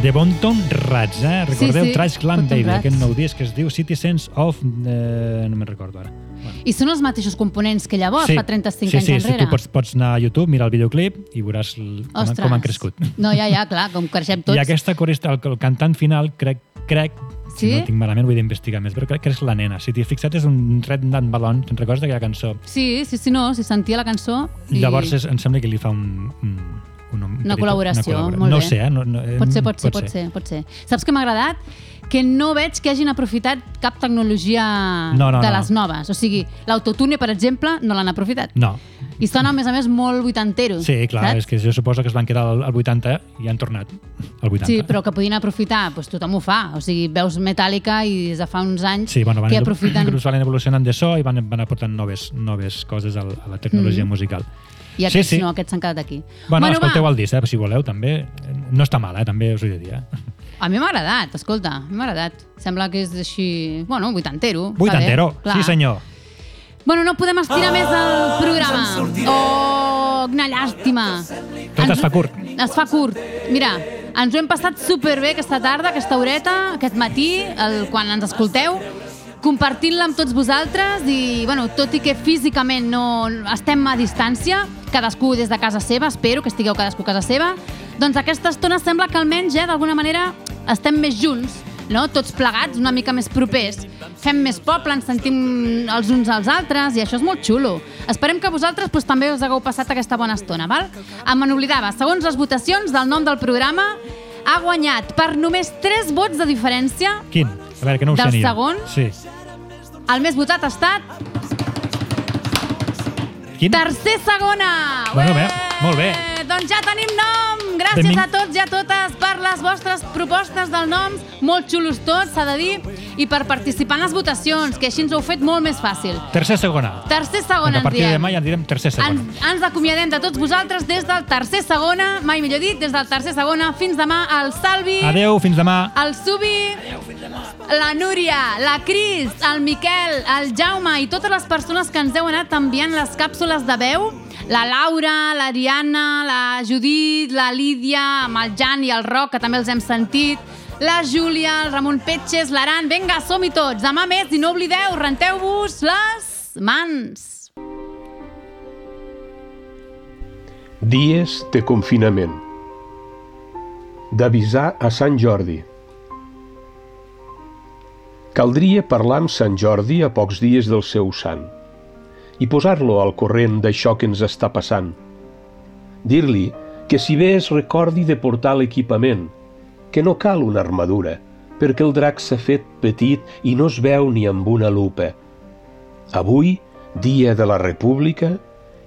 De Bonton Rats, eh? Recordeu Sí, sí, Trash Clan Baby, Rats. aquest nou disc que es diu Citizens of... Eh, no me'n recordo ara. i són els mateixos components que llavors, fa 35 sí, anys sí, enrere. Sí, tu pots, pots anar a YouTube, mirar el videoclip i veuràs com, com han crescut. No, ja, ja, clar, com creixem tots. I aquesta corista, el, el cantant final, crec, crec Sí? si no tinc malament, vull d'investigar més, però crec que és la nena. Si t'hi has fixat, és un Red Nut Ballon, te'n recordes d'aquella cançó? Sí, sí, sí, no, si sentia la cançó... I... Llavors és, em sembla que li fa un... un, un, un Una col·laboració, col·labora- molt no bé. sé, eh? No, no, eh, Pot ser, pot ser, pot ser, pot ser. Saps què m'ha agradat? Que no veig que hagin aprofitat cap tecnologia No, no, de no. les noves. O sigui, l'autotune, per exemple, no l'han aprofitat. No. I sona, a més a més, molt vuitantero. Sí, clar, saps? és que jo suposo que es van quedar al, al 80 i han tornat al 80. Sí, però que podien aprofitar, doncs tothom ho fa. O sigui, veus Metallica i des de fa uns anys Sí, bueno, van, que aprofiten... grups van evolucionant de so i van, van aportant noves, noves coses a la tecnologia Mhm. musical. I aquests sí, sí. no, aquests s'han quedat aquí. Bueno, Bueno, escolteu va. el disc, eh, si voleu, també. No està mal, eh, també us ho he de dir. Eh? A mi m'ha agradat, escolta, a mi m'ha agradat. Sembla que és així... Bueno, vuitantero. Vuitantero, clar. sí senyor. Bueno, no podem estirar més el programa. Oh, quina llàstima. Tot es fa curt. Es fa curt. Mira, ens ho hem passat superbé aquesta tarda, aquesta horeta, aquest matí, el, quan ens escolteu, compartint-la amb tots vosaltres i, bueno, tot i que físicament no estem a distància, cadascú des de casa seva, espero que estigueu cadascú a casa seva, doncs aquesta estona sembla que almenys, eh, d'alguna manera, estem més junts, no? tots plegats, una mica més propers. Fem més poble, ens sentim els uns als altres i això és molt xulo. Esperem que vosaltres doncs, també us hagueu passat aquesta bona estona. Val? Em n'oblidava, segons les votacions del nom del programa, ha guanyat per només 3 vots de diferència. Quin? A veure, que no ho sé ni jo. Sí. El més votat ha estat... Quin? Tercer segona! Bueno, bé, molt bé. Doncs ja tenim nom! Gràcies Benvin- a tots i a totes per les vostres propostes del nom, molt xulos tots, s'ha de dir, i per participar en les votacions, que així ens ho heu fet molt més fàcil. Tercer segona. Tercer segona a ens partir de demà ja en direm tercer segona. Ens, ens acomiadem de tots vosaltres des del tercer segona, mai millor dit, des del tercer segona, fins demà, el Salvi, Adeu, fins demà. el Subi, la Núria, la Cris, el Miquel, el Jaume i totes les persones que ens heu anat enviant les càpsules de veu, la Laura, la Diana, la Judit, la Lídia, amb el Jan i el Roc, que també els hem sentit, la Júlia, el Ramon Petxes, l'Aran, vinga, som-hi tots, demà més i no oblideu, renteu-vos les mans. Dies de confinament. D'avisar a Sant Jordi. Caldria parlar amb Sant Jordi a pocs dies del seu sant i posar-lo al corrent d'això que ens està passant. Dir-li que si bé es recordi de portar l'equipament, que no cal una armadura, perquè el drac s'ha fet petit i no es veu ni amb una lupa. Avui, dia de la República,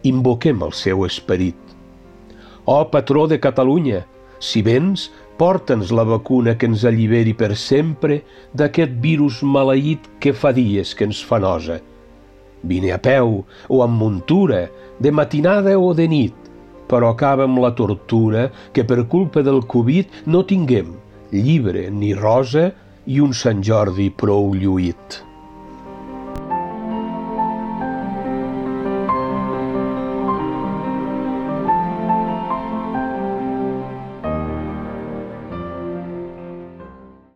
invoquem el seu esperit. Oh, patró de Catalunya, si vens, porta'ns la vacuna que ens alliberi per sempre d'aquest virus maleït que fa dies que ens fa nosa. Vine a peu o amb muntura, de matinada o de nit, però acaba amb la tortura que per culpa del Covid no tinguem llibre ni rosa i un Sant Jordi prou lluït.